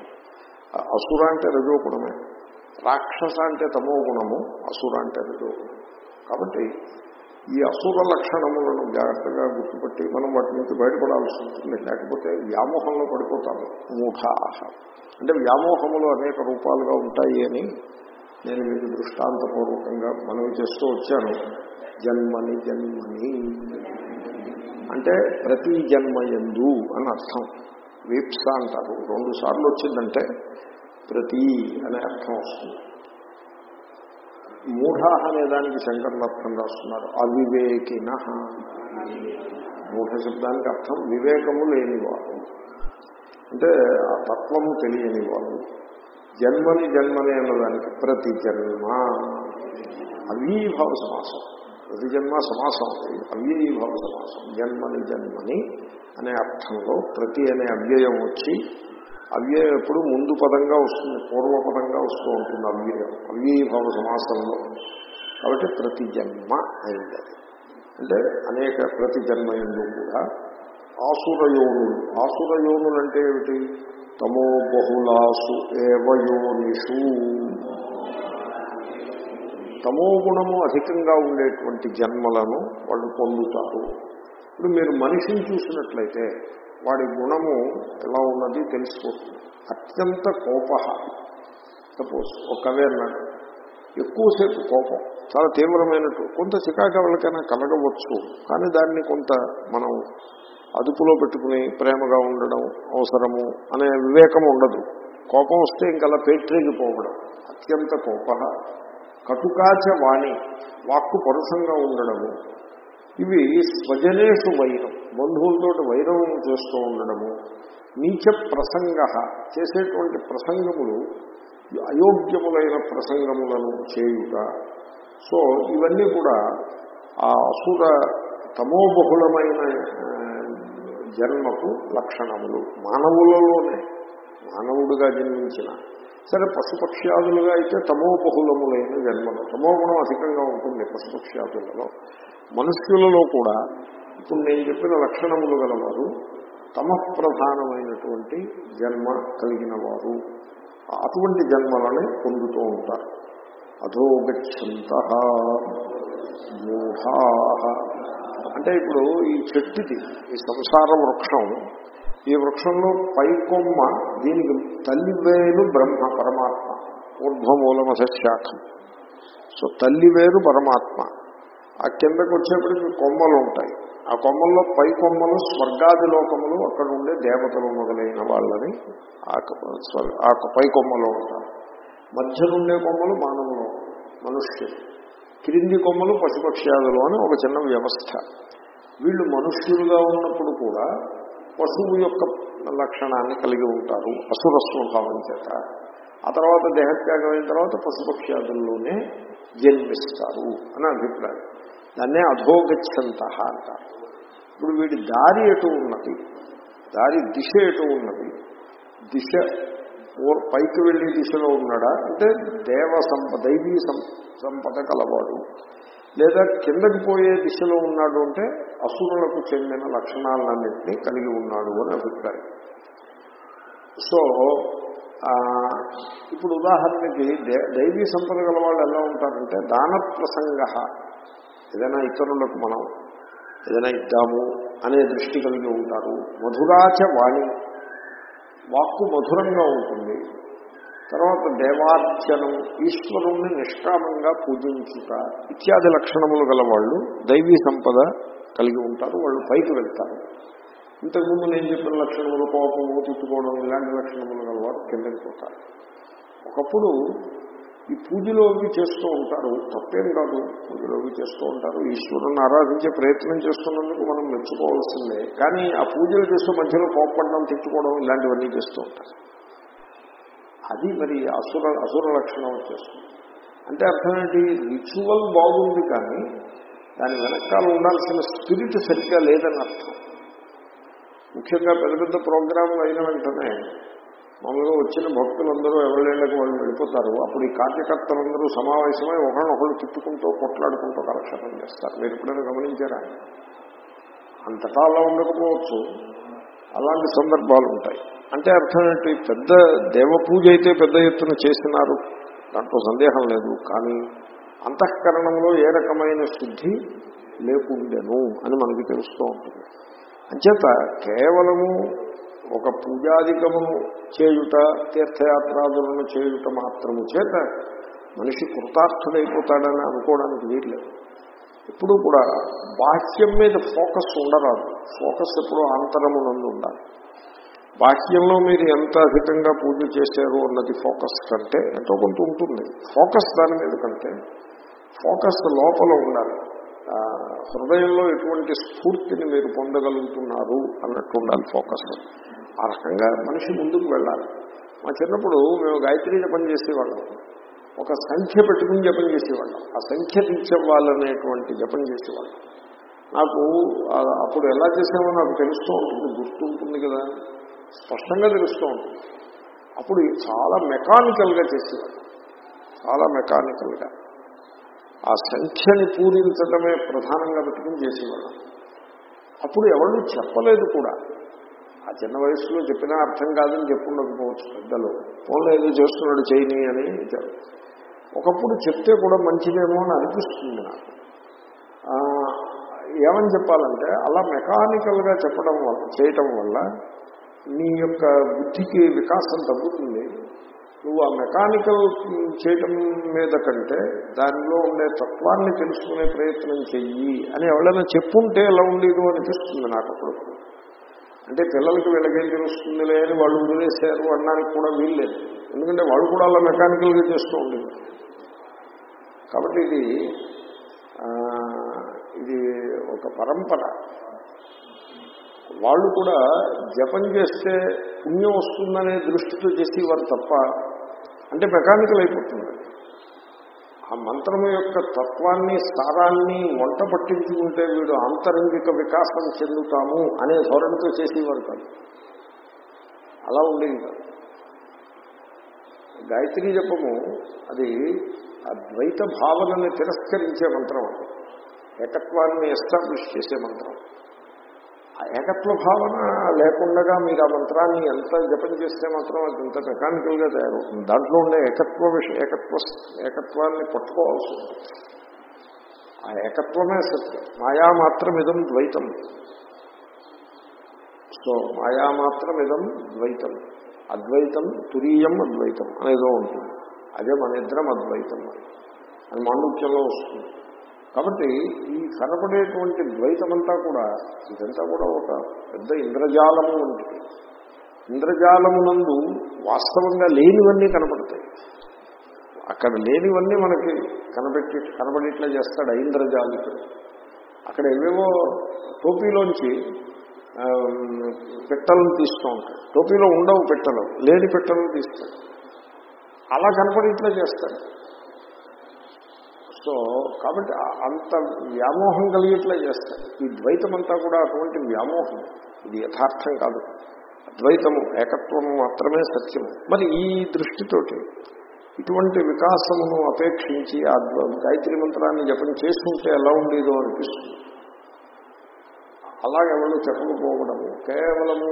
అసుర అంటే రజోగుణమే. రాక్షస అంటే తమో గుణము అసుర అంటే రజోగుణం. కాబట్టి ఈ అసుర లక్షణములను జాగ్రత్తగా గుర్తుపట్టి మనం వాటి నుంచి బయటపడాల్సి ఉంటుంది. లేకపోతే వ్యామోహంలో పడిపోతాము. మూఢాహ అంటే వ్యామోహములు అనేక రూపాలుగా ఉంటాయి అని నేను మీకు దృష్టాంతపూర్వకంగా మనవి చేస్తూ వచ్చాను. జన్మని జన్మని. అంటే ప్రతి జన్మయందు అని అర్థం. వీప్స అంటారు. రెండు సార్లు వచ్చిందంటే ప్రతి అనే అర్థం వస్తుంది. మూఢ అనే దానికి శంకర్లర్థం రాస్తున్నారు. అవివేకిన. మూఢ శబ్దానికి అర్థం వివేకము లేనివాడు అంటే ఆ తత్వము తెలియని వాడు జన్మని జన్మని అన్నదానికి ప్రతి జన్మ అవీభావ సమాసం. ప్రతి జన్మ సమాసం అది. అవ్యయీభావ సమాసం. జన్మని జన్మని అనే అర్థంలో ప్రతి అనే అవ్యయం వచ్చి అవ్యయం ఎప్పుడు ముందు పదంగా వస్తుంది పూర్వపదంగా వస్తూ ఉంటుంది అవ్యయం అవ్యయీభావ సమాసంలో. కాబట్టి ప్రతి జన్మ అయింది అంటే అనేక ప్రతి జన్మ ఎందు కూడా ఆసురయోనులు ఆసురయోనులు అంటే ఏమిటి? తమో బహుళాసు ఏవయోనిషు తమో గుణము అధికంగా ఉండేటువంటి జన్మలను వాళ్ళు పొందుతారు. ఇప్పుడు మీరు మనిషిని చూసినట్లయితే వాడి గుణము ఎలా ఉన్నది తెలిసిపోతుంది. అత్యంత కోప సపోజ్ ఒక కవి అన్నాడు ఎక్కువసేపు కోపం. చాలా తీవ్రమైనట్టు. కొంత చికాకవలకైనా కలగవచ్చు. కానీ దాన్ని కొంత మనం అదుపులో పెట్టుకుని ప్రేమగా ఉండడం అవసరము అనే వివేకం ఉండదు. కోపం వస్తే ఇంకలా పోవడం. అత్యంత కోప కటుకాచ వాణి. వాక్కు పరుషంగా ఉండడము. ఇవి స్వజనేషు వైరం బంధువులతో వైరం చేస్తూ ఉండడము నీచ ప్రసంగ చేసేటువంటి ప్రసంగములు అయోగ్యములైన ప్రసంగములను చేయుట. సో ఇవన్నీ కూడా ఆ అసుర తమోబహుళమైన జన్మకు లక్షణములు. మానవులలోనే మానవుడిగా జన్మించిన. సరే పశుపక్ష్యాదులుగా అయితే తమోబహుళములైన జన్మలు. తమోగుణం అధికంగా ఉంటుంది పశుపక్ష్యాదులలో. మనుష్యులలో కూడా ఇప్పుడు నేను చెప్పిన లక్షణములు గలవారు తమ ప్రధానమైనటువంటి జన్మ కలిగిన వారు అటువంటి జన్మలనే పొందుతూ ఉంటారు. అధోగచ్చంత మూఢా. అంటే ఇప్పుడు ఈ చెట్టుది ఈ సంసార వృక్షం ఈ వృక్షంలో పై కొమ్మ దీనికి తల్లివేరు బ్రహ్మ పరమాత్మ ఊర్ధ్వమూలమథ శాఖం సో తల్లివేరు పరమాత్మ. ఆ కిందకు వచ్చేప్పటికి కొమ్మలు ఉంటాయి. ఆ కొమ్మల్లో పై కొమ్మలు స్వర్గాది లోకములు అక్కడ ఉండే దేవతలు మొదలైన వాళ్ళని ఆ స్వర్- పై కొమ్మలో ఉంటారు మధ్యనుండే కొమ్మలు మానవులు మనుష్యులు. క్రింది కొమ్మలు పశుపక్ష్యాదులు అని ఒక చిన్న వ్యవస్థ. వీళ్ళు మనుష్యులుగా ఉన్నప్పుడు కూడా పశువు యొక్క లక్షణాన్ని కలిగి ఉంటారు అసుర స్వభావం చేత. ఆ తర్వాత దేహత్యాగం అయిన తర్వాత పశుపక్ష్యాదుల్లోనే జన్మిస్తారు అని అభిప్రాయం. దాన్నే అధోగచ్చంత అంటారు. ఇప్పుడు వీడి దారి ఎటు ఉన్నది? దారి దిశ ఎటు ఉన్నది? దిశ పైకి వెళ్ళే దిశలో ఉన్నాడా? అంటే దేవ సంప దైవీ సం- సంపద కలవాడు. లేదా కిందకి పోయే దిశలో ఉన్నాడు అంటే అసురులకు చెందిన లక్షణాలన్నింటినీ కలిగి ఉన్నాడు అని అభిప్రాయం. సో ఇప్పుడు ఉదాహరణకి దైవీ సంపద గల వాళ్ళు ఎలా ఉంటారంటే దాన ప్రసంగ ఏదైనా ఇతరులకు మనం ఏదైనా ఇద్దాము అనే దృష్టి కలిగి ఉంటారు. మధురాచ వాణి. వాక్కు మధురంగా ఉంటుంది. తర్వాత దేవార్చనం ఈశ్వరుణ్ణి నిష్కామంగా పూజించుట ఇత్యాది లక్షణములు గల వాళ్ళు దైవీ సంపద కలిగి ఉంటారు. వాళ్ళు పైకి వెళ్తారు. ఇంతకుముందు నేను చెప్పిన లక్షణములు కోపము తిట్టుకోవడం ఇలాంటి లక్షణములు గల వారు కిందకి పోతారు. ఒకప్పుడు ఈ పూజలు అవి చేస్తూ ఉంటారు. తప్పేం కాదు. పూజలు అవి చేస్తూ ఉంటారు. ఈశ్వరుని ఆరాధించే ప్రయత్నం చేస్తున్నందుకు మనం మెచ్చుకోవాల్సిందే. కానీ ఆ పూజలు చేస్తూ మధ్యలో కోపడడం తెచ్చుకోవడం ఇలాంటివన్నీ చేస్తూ ఉంటారు. అది మరి అసుర అసుర లక్షణం వచ్చేస్తుంది. అంటే అర్థం ఏంటి? రిచువల్ బాగుంది కానీ దాని వెనకాల ఉండాల్సిన స్పిరిట్ సరిగ్గా లేదని అర్థం. ముఖ్యంగా పెద్ద పెద్ద ప్రోగ్రాంలు అయిన వెంటనే మామూలుగా వచ్చిన భక్తులందరూ ఎవరిళ్ళకి వాళ్ళు వెళ్ళిపోతారు. అప్పుడు ఈ కార్యకర్తలందరూ సమావేశమై ఒకరినొకళ్ళు తిట్టుకుంటూ కొట్లాడుకుంటూ కాలక్షేపం చేస్తారు. మీరు ఎప్పుడైనా గమనించారా? అంతటా అలా ఉండకపోవచ్చు. అలాంటి సందర్భాలు ఉంటాయి. అంటే అర్థం ఏంటి? పెద్ద దేవ పూజ అయితే పెద్ద ఎత్తున చేసినారు. దాంట్లో సందేహం లేదు. కానీ అంతఃకరణంలో ఏ రకమైన శుద్ధి లేకుండెను అని మనకి తెలుస్తూ ఉంటుంది. అంచేత కేవలము ఒక పూజాధికమును చేయుట తీర్థయాత్రాదులను చేయుట మాత్రము చేత మనిషి కృతార్థుడైపోతాడని అనుకోవడానికి వీర్లేదు ఎప్పుడు కూడా బాహ్యం మీద ఫోకస్ ఉండరాదు. ఫోకస్ ఎప్పుడూ అంతరమునందు ఉండాలి. బాహ్యంలో మీరు ఎంత అధికంగా పూజ చేశారు అన్నది ఫోకస్ కంటే ఎంతో కొంత ఉంటుంది. ఫోకస్ దాని మీద కంటే ఫోకస్ లోపల ఉండాలి. హృదయంలో ఎటువంటి స్ఫూర్తిని మీరు పొందగలుగుతున్నారు అన్నట్టు ఉండాలి ఫోకస్. ఆ రకంగా మనిషి ముందుకు వెళ్ళాలి. మా చిన్నప్పుడు మేము గాయత్రి జపం చేసేవాళ్ళం. ఒక సంఖ్య పెట్టుకుని జపం చేసేవాళ్ళం. ఆ సంఖ్య తీర్చేవాళ్ళనేటువంటి జపం చేసేవాళ్ళం. నాకు అప్పుడు ఎలా చేసామో నాకు తెలుస్తూ ఉంటుంది గుర్తుంటుంది కదా. స్పష్టంగా తెలుస్తూ ఉంటుంది. అప్పుడు చాలా మెకానికల్గా చేసేవాళ్ళం. చాలా మెకానికల్గా. ఆ సంఖ్యని పూరించడమే ప్రధానంగా పెట్టుకుని చేసేవాళ్ళం. అప్పుడు ఎవరు చెప్పలేదు కూడా. ఆ చిన్న వయసులో చెప్పినా అర్థం కాదని చెప్పుండకపోవచ్చు పెద్దలు. ఫోన్లో ఏదో చేస్తున్నాడు చేయని అని ఒకప్పుడు చెప్తే కూడా మంచిదేమో అని అనిపిస్తుంది నాకు. ఏమని చెప్పాలంటే అలా మెకానికల్గా చెప్పడం వల్ల చేయటం వల్ల నీ యొక్క బుద్ధికి వికాసం తగ్గుతుంది. నువ్వు ఆ మెకానికల్ చేయటం మీద కంటే దానిలో ఉండే తత్వాన్ని తెలుసుకునే ప్రయత్నం చెయ్యి అని ఎవరైనా చెప్పుంటే ఎలా ఉండేదో అనిపిస్తుంది నాకు అప్పుడు అంటే పిల్లలకి వీళ్ళకేం తెలుస్తుందిలే అని వాళ్ళు వదిలేశారు అనడానికి కూడా వీల్లేదు ఎందుకంటే వాళ్ళు కూడా అలా మెకానికల్గా చేస్తూ ఉండేది కాబట్టి ఇది ఇది ఒక పరంపర. వాళ్ళు కూడా జపం చేస్తే పుణ్యం వస్తుందనే దృష్టితో చేసేవారు తప్ప అంటే మెకానికల్ అయిపోతుంది. ఆ మంత్రము యొక్క తత్వాన్ని సారాన్ని వంట పట్టించుకుంటే వీడు ఆంతరంగిక వికాసం చెందుతాము అనే ధోరణితో చేసేవారు కాదు. అలా ఉండేది కాదు. గాయత్రి జపము అది అద్వైత భావనని తిరస్కరించే మంత్రం అది. ఏకత్వాన్ని ఎస్టాబ్లిష్ చేసే మంత్రం. ఏకత్వ భావన లేకుండా మీరు ఆ మంత్రాన్ని ఎంత జపం చేస్తే మాత్రం అది ఎంత మెకానికల్గా తయారవుతుంది. దాంట్లో ఉండే ఏకత్వ విషయం ఏకత్వ ఏకత్వాన్ని పట్టుకోవాల్సి ఆ ఏకత్వమే సత్యం. మాయా మాత్రం ఇదం ద్వైతం. సో మాయా మాత్రం ఇదం ద్వైతం. అద్వైతం తురీయం అద్వైతం అనేదో ఉంటుంది. అదే మన ఇద్దరం అద్వైతం. అని అది మాండుక్యంలో వస్తుంది. కాబట్టి ఈ కనపడేటువంటి ద్వైతమంతా కూడా ఇదంతా కూడా ఒక పెద్ద ఇంద్రజాలము ఉంటుంది ఇంద్రజాలమునందు వాస్తవంగా లేనివన్నీ కనపడతాయి. అక్కడ లేనివన్నీ మనకి కనబెట్టి కనబడేట్లా చేస్తాడు ఆ అక్కడ ఏవేవో టోపీలోంచి పెట్టలను తీస్తూ ఉంటాడు. టోపీలో ఉండవు పెట్టలు లేని పెట్టలను తీస్తాడు. అలా కనపడేట్లా చేస్తాడు. సో కాబట్టి అంత వ్యామోహం కలిగేట్లా చేస్తారు ఈ ద్వైతం అంతా కూడా అటువంటి వ్యామోహం. ఇది యథార్థం కాదు. ద్వైతము ఏకత్వము మాత్రమే సత్యము. మరి ఈ దృష్టితోటి ఇటువంటి వికాసమును అపేక్షించి ఆ గాయత్రి మంత్రాన్ని జపం చేసుకుంటే ఎలా ఉండేదో అనిపిస్తుంది. అలాగెవరు చెప్పకపోవడము కేవలము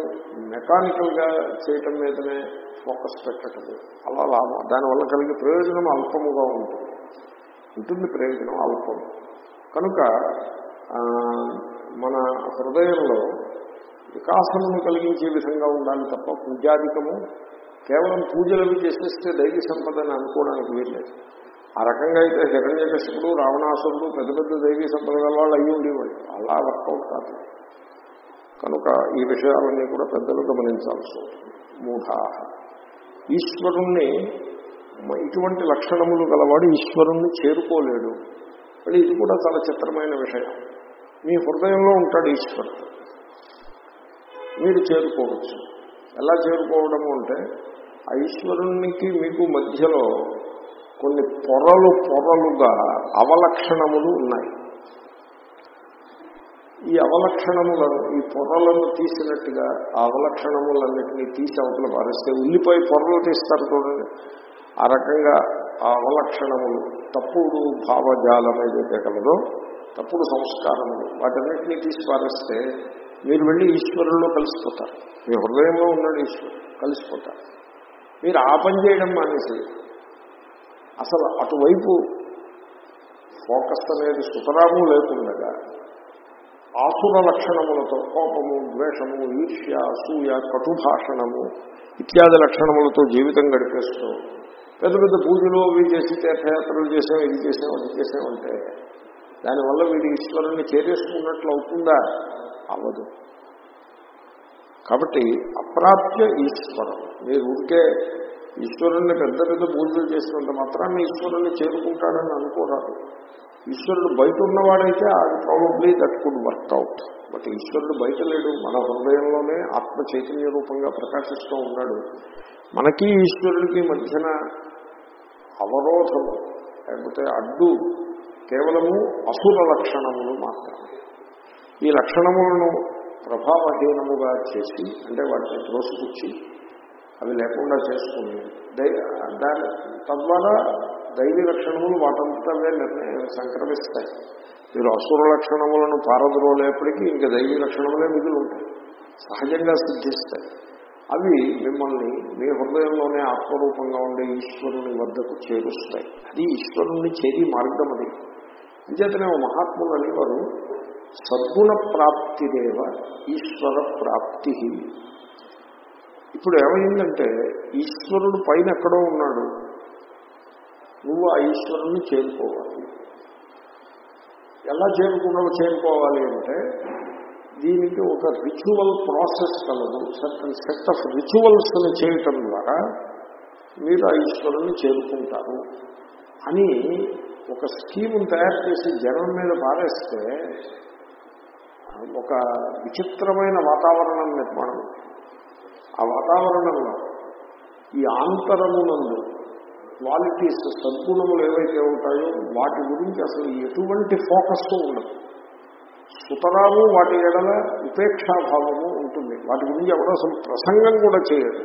మెకానికల్గా చేయటం మీదనే ఫోకస్ పెట్టటము అలా లాభం. దానివల్ల కలిగే ప్రయోజనం అల్పముగా ఉంటుంది. ఉంటుంది ప్రయోజనం అల్పం కనుక మన హృదయంలో వికాసమును కలిగించే విధంగా ఉండాలి తప్ప పూజాధికము కేవలం పూజలవి చేసేస్తే దైవీ సంపదని అనుకోవడానికి వీల్లేదు. ఆ రకంగా అయితే హిరణ్యకశిపుడు రావణాసురుడు పెద్ద పెద్ద దైవీ సంపద గల వాళ్ళు అయ్యి ఉండేవాళ్ళు. అలా వర్కౌట్ కాదు. కనుక ఈ విషయాలన్నీ కూడా పెద్దలు గమనించాల్సి ఉంటుంది మూఢా ఈశ్వరుణ్ణి ఇటువంటి లక్షణములు గలవాడు ఈశ్వరుణ్ణి చేరుకోలేడు. మళ్ళీ ఇది కూడా చాలా చిత్రమైన విషయం. మీ హృదయంలో ఉంటాడు ఈశ్వరుడు. మీరు చేరుకోవచ్చు. ఎలా చేరుకోవడము అంటే ఆ ఈశ్వరునికి మీకు మధ్యలో కొన్ని పొరలు పొరలుగా అవలక్షణములు ఉన్నాయి. ఈ అవలక్షణములను ఈ పొరలను తీసినట్టుగా ఆ అవలక్షణములన్నింటినీ తీసి అవతల పారేస్తే ఉల్లిపోయి పొరలు తీస్తారు చూడండి. ఆ రకంగా ఆ అవలక్షణములు తప్పుడు భావజాలం ఏదైతే కలదో తప్పుడు సంస్కారములు వాటన్నిటినీ తీసి పారేస్తే మీరు వెళ్ళి ఈశ్వరుల్లో కలిసిపోతారు. మీ హృదయంలో ఉన్నాడు ఈశ్వరుడు కలిసిపోతారు. మీరు ఆ పని చేయడం మానేసి అసలు అటువైపు ఫోకస్ అనేది సుతరాము లేకుండగా ఆసుర లక్షణములతో కోపము ద్వేషము ఈర్ష్య అసూయ కటుభాషణము ఇత్యాది లక్షణములతో జీవితం గడిపేస్తూ పెద్ద పెద్ద పూజలు అవి చేసి తీర్థయాత్రలు చేసాం ఇది చేసాం అది చేసామంటే దానివల్ల వీడు ఈశ్వరుణ్ణి చేరేసుకున్నట్లు అవుతుందా? అవ్వదు. కాబట్టి అప్రాప్య ఈశ్వరం. మీరు ఊరికే ఈశ్వరుణ్ణి పెద్ద పెద్ద పూజలు చేసినంత మాత్రాన్ని ఈశ్వరుణ్ణి చేరుకుంటాడని అనుకోరాదు. ఈశ్వరుడు బయట ఉన్నవాడైతే అది probably that could work out but ఈశ్వరుడు బయట లేడు. మన హృదయంలోనే ఆత్మ చైతన్య రూపంగా ప్రకాశిస్తూ ఉన్నాడు. మనకి ఈశ్వరుడికి మధ్యన అవరోధము లేకపోతే అడ్డు కేవలము అసుర లక్షణములు మాత్రమే. ఈ లక్షణములను ప్రభావహీనముగా చేసి అంటే వాటిని త్రోసిపుచ్చి అవి లేకుండా చేసుకుని దై దాని తద్వారా దైవీ లక్షణములు వాటంతటవే నిర్ణయం సంక్రమిస్తాయి. మీరు అసుర లక్షణములను పారద్రోలేపటికీ ఇంకా దైవీ లక్షణములే మిగిలి ఉంటాయి. సహజంగా సిద్ధిస్తాయి. అవి మిమ్మల్ని మీ హృదయంలోనే ఆత్మరూపంగా ఉండే ఈశ్వరుని వద్దకు చేరుస్తాయి. అది ఈశ్వరుణ్ణి చేరి మార్గం అది. అంచేతనే ఓ మహాత్ములు అనేవారు సద్గుణ ప్రాప్తిదేవ ఈశ్వర ప్రాప్తి ఇప్పుడు ఏమైందంటే ఈశ్వరుడు పైన ఎక్కడో ఉన్నాడు. నువ్వు ఆ ఈశ్వరుని చేరుకోవాలి. ఎలా చేరుకున్నావు చేరుకోవాలి అంటే దీనికి ఒక రిచువల్ ప్రాసెస్ కలదు. సర్టన్ సెట్ ఆఫ్ రిచువల్స్ చేయటం ద్వారా మీరు ఆ ఈశ్వరుని చేరుకుంటారు అని ఒక స్కీమ్ తయారు చేసి జనం మీద పారేస్తే ఒక విచిత్రమైన వాతావరణం నిర్మాణం. ఆ వాతావరణంలో ఈ ఆంతరమునందు క్వాలిటీస్ సద్గుణములు ఏవైతే ఉంటాయో వాటి గురించి అసలు ఎటువంటి ఫోకస్ ఉండదు. సుతరాము వాటి ఎడల ఉపేక్షాభావము ఉంటుంది. వాటి గురించి ఎవరో అసలు ప్రసంగం కూడా చేయదు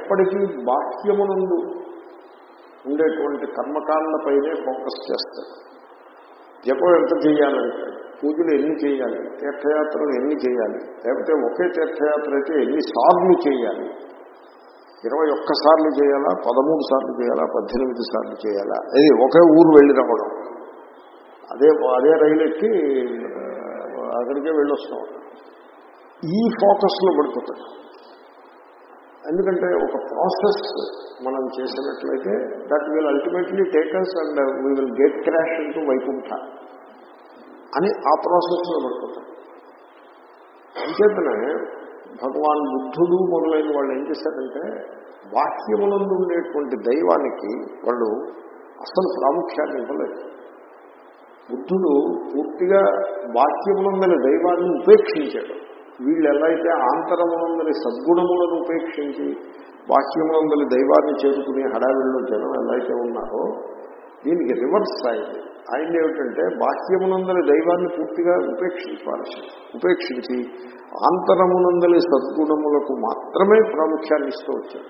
ఎప్పటికీ బాహ్యమునందు ఉండేటువంటి కర్మకాండపైనే ఫోకస్ చేస్తారు. జపం ఎంత చేయాలంటే పూజలు ఎన్ని చేయాలి? తీర్థయాత్రలు ఎన్ని చేయాలి? లేకపోతే ఒకే తీర్థయాత్ర అయితే ఎన్ని సార్లు చేయాలి? ఇరవై ఒక్క సార్లు చేయాలా? పదమూడు సార్లు చేయాలా? పద్దెనిమిది సార్లు చేయాలా? అది ఒకే ఊరు వెళ్ళినప్పుడు అదే అదే రైలు ఎక్కి అక్కడికే వెళ్ళొస్తాం. ఈ ఫోకస్లో పడిపోతాడు ఎందుకంటే ఒక ప్రాసెస్ మనం చేసినట్లయితే that will ultimately takers and we will get crash into Vaikuntha అని ఆ ప్రాసెస్లో పడిపోతాడు అంచేతనే భగవాన్ బుద్ధుడు మొదలైన వాళ్ళు ఏం చేశారంటే వాక్యములందు ఉండేటువంటి దైవానికి వాళ్ళు అసలు ప్రాముఖ్యాన్ని ఇవ్వలేదు. బుద్ధుడు పూర్తిగా వాక్యములందరి దైవాన్ని ఉపేక్షించాడు. వీళ్ళు ఎలా అయితే ఆంతరములందరి సద్గుణములను ఉపేక్షించి వాక్యములందరి దైవాన్ని చేరుకునే హడావిడిలో జనం ఎలా అయితే ఉన్నారో దీనికి రివర్స్ అయింది. ఆయన ఏమిటంటే బాహ్యమునందరి దైవాన్ని పూర్తిగా ఉపేక్షించాల్సి ఉపేక్షించి ఆంతరమునందలి సద్గుణములకు మాత్రమే ప్రాముఖ్యాన్ని ఇస్తూ వచ్చారు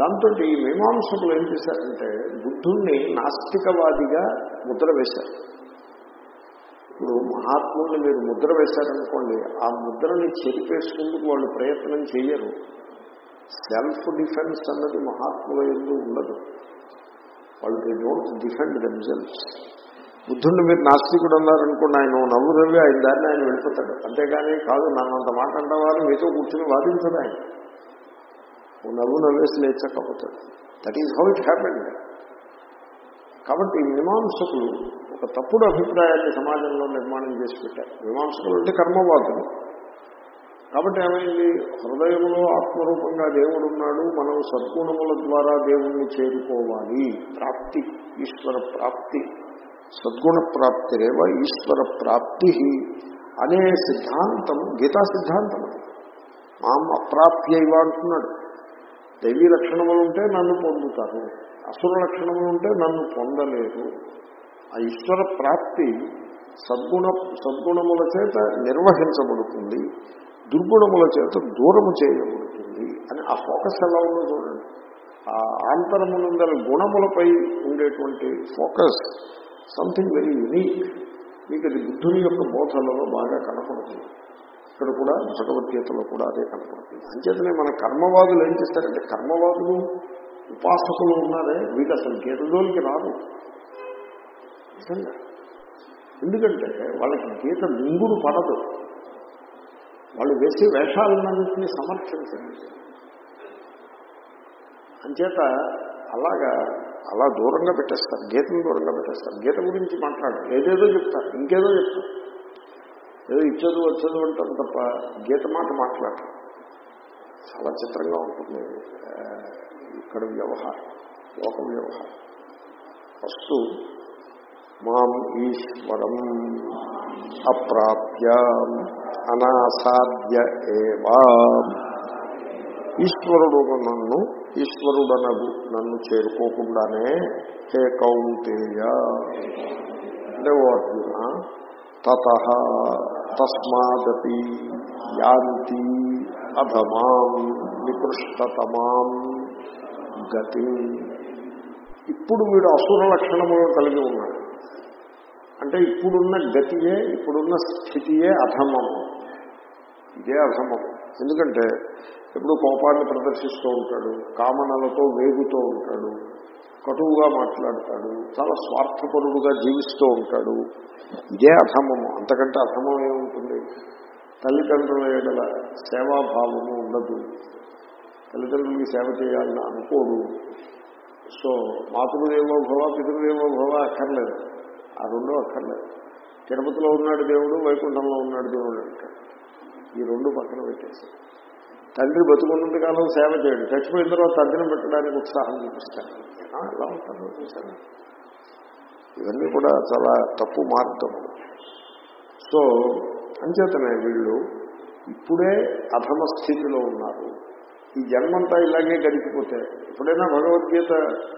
దాంతో ఈ మీమాంసకులు ఏం చేశారంటే బుద్ధుణ్ణి నాస్తికవాదిగా ముద్ర వేశారు. ఇప్పుడు మహాత్ముల్ని మీరు ముద్ర వేశారనుకోండి ఆ ముద్రని చెరిపేసుకుందుకు వాళ్ళు ప్రయత్నం చేయరు సెల్ఫ్ డిఫెన్స్ అన్నది మహాత్ముల ఎందు ఉండదు. వాళ్ళు దే డోంట్ డిఫెండ్ దెమ్సెల్స్ బుద్ధుడిని మీరు నాస్తికుడు అన్నారనుకోండి ఆయన నవ్వు నవ్వి ఆయన దాన్ని ఆయన వెళ్ళిపోతాడు. అంతేగాని కాదు నన్నంత మాట అంటవారు మీతో కూర్చుని వాదించడు ఆయన. నవ్వు నవ్వేసి లేచకపోతాడు that is how it happened కాబట్టి మీమాంసకులు ఒక తప్పుడు అభిప్రాయాన్ని సమాజంలో నిర్మాణం చేసి పెట్టారు. మీమాంసకులు అంటే కర్మవాదులు. కాబట్టి ఏమైంది? హృదయంలో ఆత్మరూపంగా దేవుడు ఉన్నాడు మనం సద్గుణముల ద్వారా దేవుణ్ణి చేరుకోవాలి. ప్రాప్తి ఈశ్వర ప్రాప్తి సద్గుణ ప్రాప్తిరేవ ఈశ్వర ప్రాప్తి అనే సిద్ధాంతం గీతా సిద్ధాంతం అది. మాం అప్రాప్యైవ అంటున్నాడు. దైవీ లక్షణములు ఉంటే నన్ను పొందుతారు. అసుర లక్షణములు ఉంటే నన్ను పొందలేరు ఆ ఈశ్వర ప్రాప్తి సద్గుణ సద్గుణముల చేత నిర్వహించబడుతుంది. దుర్గుణముల చేత దూరము చేయబడుతుంది. అని ఆ ఫోకస్ ఎలా ఉందో చూడండి. ఆ ఆంతరమునందల గుణములపై ఉండేటువంటి ఫోకస్ సంథింగ్ వెరీ యునీక్. మీకు అది బుద్ధుని యొక్క బోధనలో బాగా కనపడుతుంది. ఇక్కడ కూడా భగవద్గీతలో కూడా అదే కనపడుతుంది అంచేతనే మన కర్మవాదులు ఏం చేస్తారంటే కర్మవాదులు ఉపాసకులు ఉన్నారే వీళ్ళు అసలు గీతలోనికి రాదు నిజంగా. ఎందుకంటే వాళ్ళకి గీత మింగుడు పడదు. వాళ్ళు వేసే వేషాలన్నింటినీ సమర్థించండి అంచేత అలాగా అలా దూరంగా పెట్టేస్తారు గీతను దూరంగా పెట్టేస్తారు. గీత గురించి మాట్లాడారు. ఏదేదో చెప్తారు ఇంకేదో చెప్తారు. ఏదో ఇచ్చదు వచ్చదు అంటారు తప్ప గీత మాట మాట్లాడటం చాలా చిత్రంగా ఉంటుంది. ఇక్కడ వ్యవహారం లోక వ్యవహారం. ఫస్ట్ మాం ఈశ్వరం అప్రాప్య అనాసాధ్య ఏవా. ఈశ్వరుడు నన్ను ఈశ్వరుడనగు నన్ను చేరుకోకుండానే హే కౌంతేయ. అంటే ఓ అర్జున తత తస్మాదపి యాంతి అధమాం నికృష్టతమాం గతి. ఇప్పుడు వీడు అసుర లక్షణములను కలిగి ఉన్నాడు. అంటే ఇప్పుడున్న గతియే ఇప్పుడున్న స్థితియే అధమము. ఇదే అధమము. ఎందుకంటే ఎప్పుడు కోపాన్ని ప్రదర్శిస్తూ ఉంటాడు కామనలతో వేగుతూ ఉంటాడు. కటువుగా మాట్లాడతాడు చాలా స్వార్థపరుడుగా జీవిస్తూ ఉంటాడు. ఇదే అధమము. అంతకంటే అధమం ఏముంటుంది? తల్లిదండ్రుల ఎడల సేవాభావము ఉండదు. తల్లిదండ్రులకి సేవ చేయాలని అనుకోడు. సో మాతృదేవో భవ పితృదేవో భవ అక్కర్లేదు. ఆ రెండో అక్కర్లేదు. తిరుపతిలో ఉన్నాడు దేవుడు వైకుంఠంలో ఉన్నాడు దేవుడు అంటాడు ఈ రెండు పక్కన పెట్టేసి తండ్రి బతుకున్నంత కాలం సేవ చేయడు. చచ్చిపోయిన తర్వాత తండ్రిని పెట్టడానికి ఉత్సాహం చూపిస్తాడు ఎలా ఉంటారు ఇవన్నీ కూడా చాలా తప్పు మార్గం. సో అంచేతనే వీళ్ళు ఇప్పుడే అధమ స్థితిలో ఉన్నారు. ఈ జన్మంతా ఇలాగే గడిచిపోతే ఎప్పుడైనా భగవద్గీత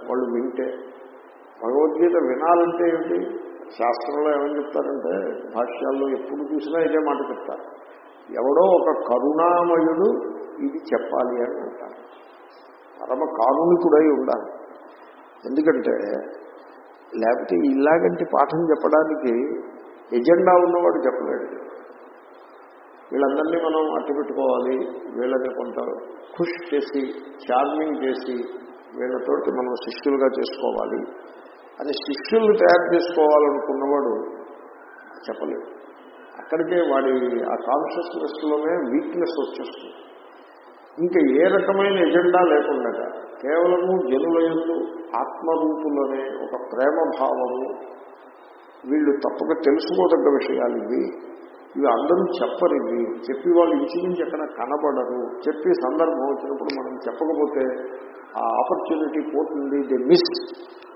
వాళ్ళు వింటే భగవద్గీత వినాలంటే ఏమిటి? శాస్త్రంలో ఏమని చెప్తారంటే భాష్యాల్లో ఎప్పుడు చూసినా ఇదే మాట చెప్తారు. ఎవడో ఒక కరుణామయుడు ఇది చెప్పాలి అని అంటారు. పరమ కారుణికుడై ఉండాలి. ఎందుకంటే లేకపోతే ఇలాగంటి పాఠం చెప్పడానికి ఎజెండా ఉన్నవాడు చెప్పలేడు. వీళ్ళందరినీ మనం అట్టు పెట్టుకోవాలి వీళ్ళని కొంత ఖుష్ చేసి చార్మింగ్ చేసి వీళ్ళతోటి మనం శిష్యులుగా చేసుకోవాలి. అని శిష్యులు తయారు చేసుకోవాలనుకున్నవాడు చెప్పలేదు అక్కడికే వాడి ఆ కాన్షియస్నెస్లోనే వీక్నెస్ వచ్చేస్తుంది. ఇంకా ఏ రకమైన ఎజెండా లేకుండా కేవలము జనుల ఎందు ఆత్మరూపులనే ఒక ప్రేమ భావము వీళ్ళు తప్పక తెలుసుకోదగ్గ విషయాలు ఇవి ఇవి అందరూ చెప్పరు ఇవి చెప్పి వాళ్ళు ఇంచుమించి ఎక్కడ కనబడరు. చెప్పి సందర్భం వచ్చినప్పుడు మనం చెప్పకపోతే ఆ ఆపర్చునిటీ పోతుంది ది మిస్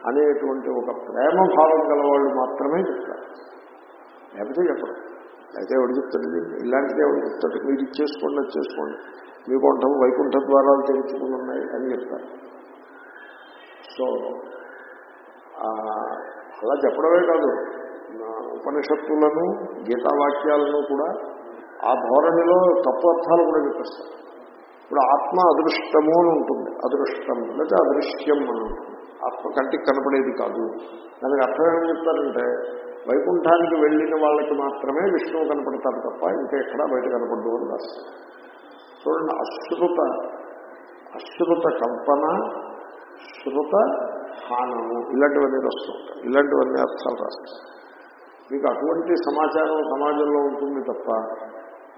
అనేటువంటి ఒక ప్రేమ భావం గల వాళ్ళు మాత్రమే చెప్తారు. లేకపోతే చెప్పరు. అయితే ఎవడు చెప్తాడు? ఇది? ఇలాంటిదే ఎవడు చెప్తాడు? మీరు ఇచ్చేసుకోండి అది చేసుకోండి. మీకుంఠం వైకుంఠ ద్వారాలు తెరుచుకుని ఉన్నాయి అని చెప్తారు. సో అలా చెప్పడమే కాదు. నా ఉపనిషత్తులను గీతావాక్యాలను కూడా ఆ ధోరణిలో తప్పు అర్థాలు కూడా చెప్పేస్తారు. ఇప్పుడు ఆత్మ అదృష్టము అని ఉంటుంది. అదృష్టం లేదా అదృశ్యం అని ఉంటుంది. ఆత్మ కంటికి కనపడేది కాదు. దానికి అర్థం ఏమని చెప్తారంటే వైకుంఠానికి వెళ్ళిన వాళ్ళకి మాత్రమే విష్ణువు కనపడతారు తప్ప ఇంకా ఎక్కడా బయట కనపడదు అని రాస్తారు. చూడండి అశ్రుత అశ్రుత కల్పన శృత హానము ఇలాంటివన్నీ వస్తూ ఉంటాయి ఇలాంటివన్నీ అర్థాలు రాస్తారు మీకు అటువంటి సమాచారం సమాజంలో ఉంటుంది తప్ప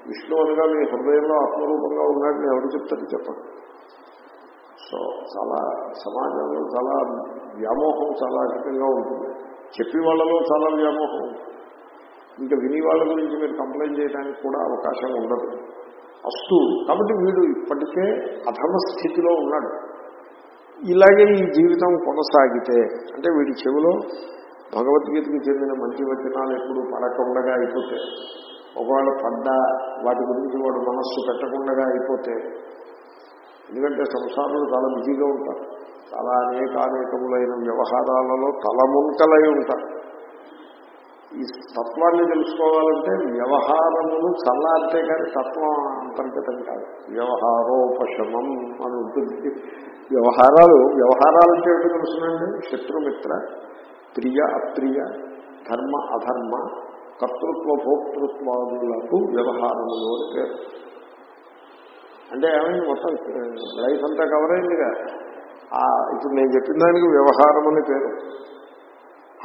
విష్ణు అనగా మీ హృదయంలో ఆత్మరూపంగా ఉన్నాడని ఎవరు చెప్తారు చెప్పండి సో చాలా సమాజంలో చాలా వ్యామోహం చాలా అధికంగా ఉంటుంది. చెప్పి వాళ్ళలో చాలా వ్యామోహం ఇంకా విని వాళ్ళ గురించి మీరు కంప్లైంట్ చేయడానికి కూడా అవకాశం ఉండదు. అస్తు. కాబట్టి వీడు ఇప్పటికే అధమ స్థితిలో ఉన్నాడు. ఇలాగే ఈ జీవితం కొనసాగితే అంటే వీడి చెవిలో భగవద్గీతకి చెందిన మంచి వచనాలు ఎప్పుడు పడకుండగా అయిపోతే ఒకవేళ పడ్డా వాటి గురించి వాడు మనస్సు పెట్టకుండా అయిపోతే ఎందుకంటే సంసారంలో చాలా బిజీగా ఉంటారు. చాలా అనేక అనేకములైన వ్యవహారాలలో తలముంకలై ఉంటారు. ఈ తత్వాన్ని తెలుసుకోవాలంటే వ్యవహారములు చల్లారితే కానీ తత్వం అంతర్గతం కాదు. వ్యవహారోపశమం అని ఉంటుంది. వ్యవహారాలు వ్యవహారాలంటే ఏమిటో తెలుసునండి? శత్రుమిత్ర ప్రియ అప్రియ ధర్మ అధర్మ కర్తృత్వ భోక్తృత్వాదులకు వ్యవహారములు అని పేరు. అంటే ఏమైంది మొత్తం లైఫ్ అంతా కవర్ అయిందిగా. ఇప్పుడు నేను చెప్పిన దానికి వ్యవహారం అని పేరు.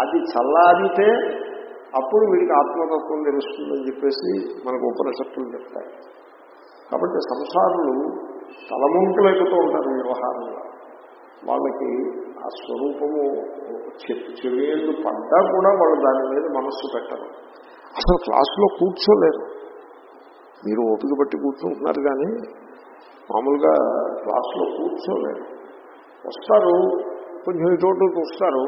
అది చల్లారితే అప్పుడు వీడికి ఆత్మతత్వం తెలుస్తుందని చెప్పేసి మనకు ఉపనిషత్తులు చెప్తాయి. కాబట్టి సంసారులు తలముంకులైపోతూ ఉంటారు వ్యవహారంలో. వాళ్ళకి ఆ స్వరూపము చెవియందు పడ్డా కూడా వాళ్ళు దాని మీద మనస్సు పెట్టరు. అసలు క్లాసులో కూర్చోలేరు. మీరు ఓపిక పట్టి కూర్చుంటున్నారు కానీ మామూలుగా క్లాసులో కూర్చోలేరు. వస్తారు కొంచెం ఇటు చూస్తారు.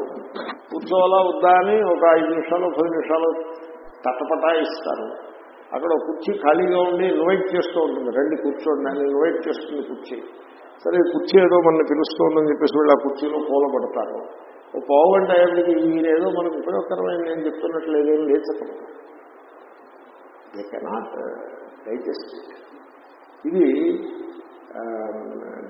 కూర్చోవాలా వద్దా అని ఒక ఐదు నిమిషాలు పది నిమిషాలు తటపటాయిస్తారు. అక్కడ కుర్చీ ఖాళీగా ఉండి ఇన్వైట్ చేస్తూ ఉంటుంది. రండి కూర్చోండి అని ఇన్వైట్ చేస్తుంది కుర్చీ. సరే కుర్చీ ఏదో మనల్ని పిలుస్తోందని చెప్పేసి వీళ్ళు ఆ కుర్చీలో కూలబడతారు ఓ పావుగంట అయ్యేప్పటికి ఈయనేదో మనకు ఉపయోగకరమైన నేను చెప్తున్నట్లు ఏదేం లేచకూడదు. దే కెనాట్ డైజెస్ట్ ఇది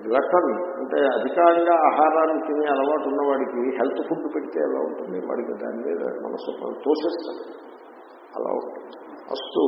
గ్లటన్ అంటే అధికంగా ఆహారాన్ని తినే అలవాటు ఉన్నవాడికి హెల్త్ ఫుడ్ పెడితే ఎలా ఉంటుంది. వాడికి దాని మీద మనసు తోసేస్తారు అలా ఉంటుంది. అస్తు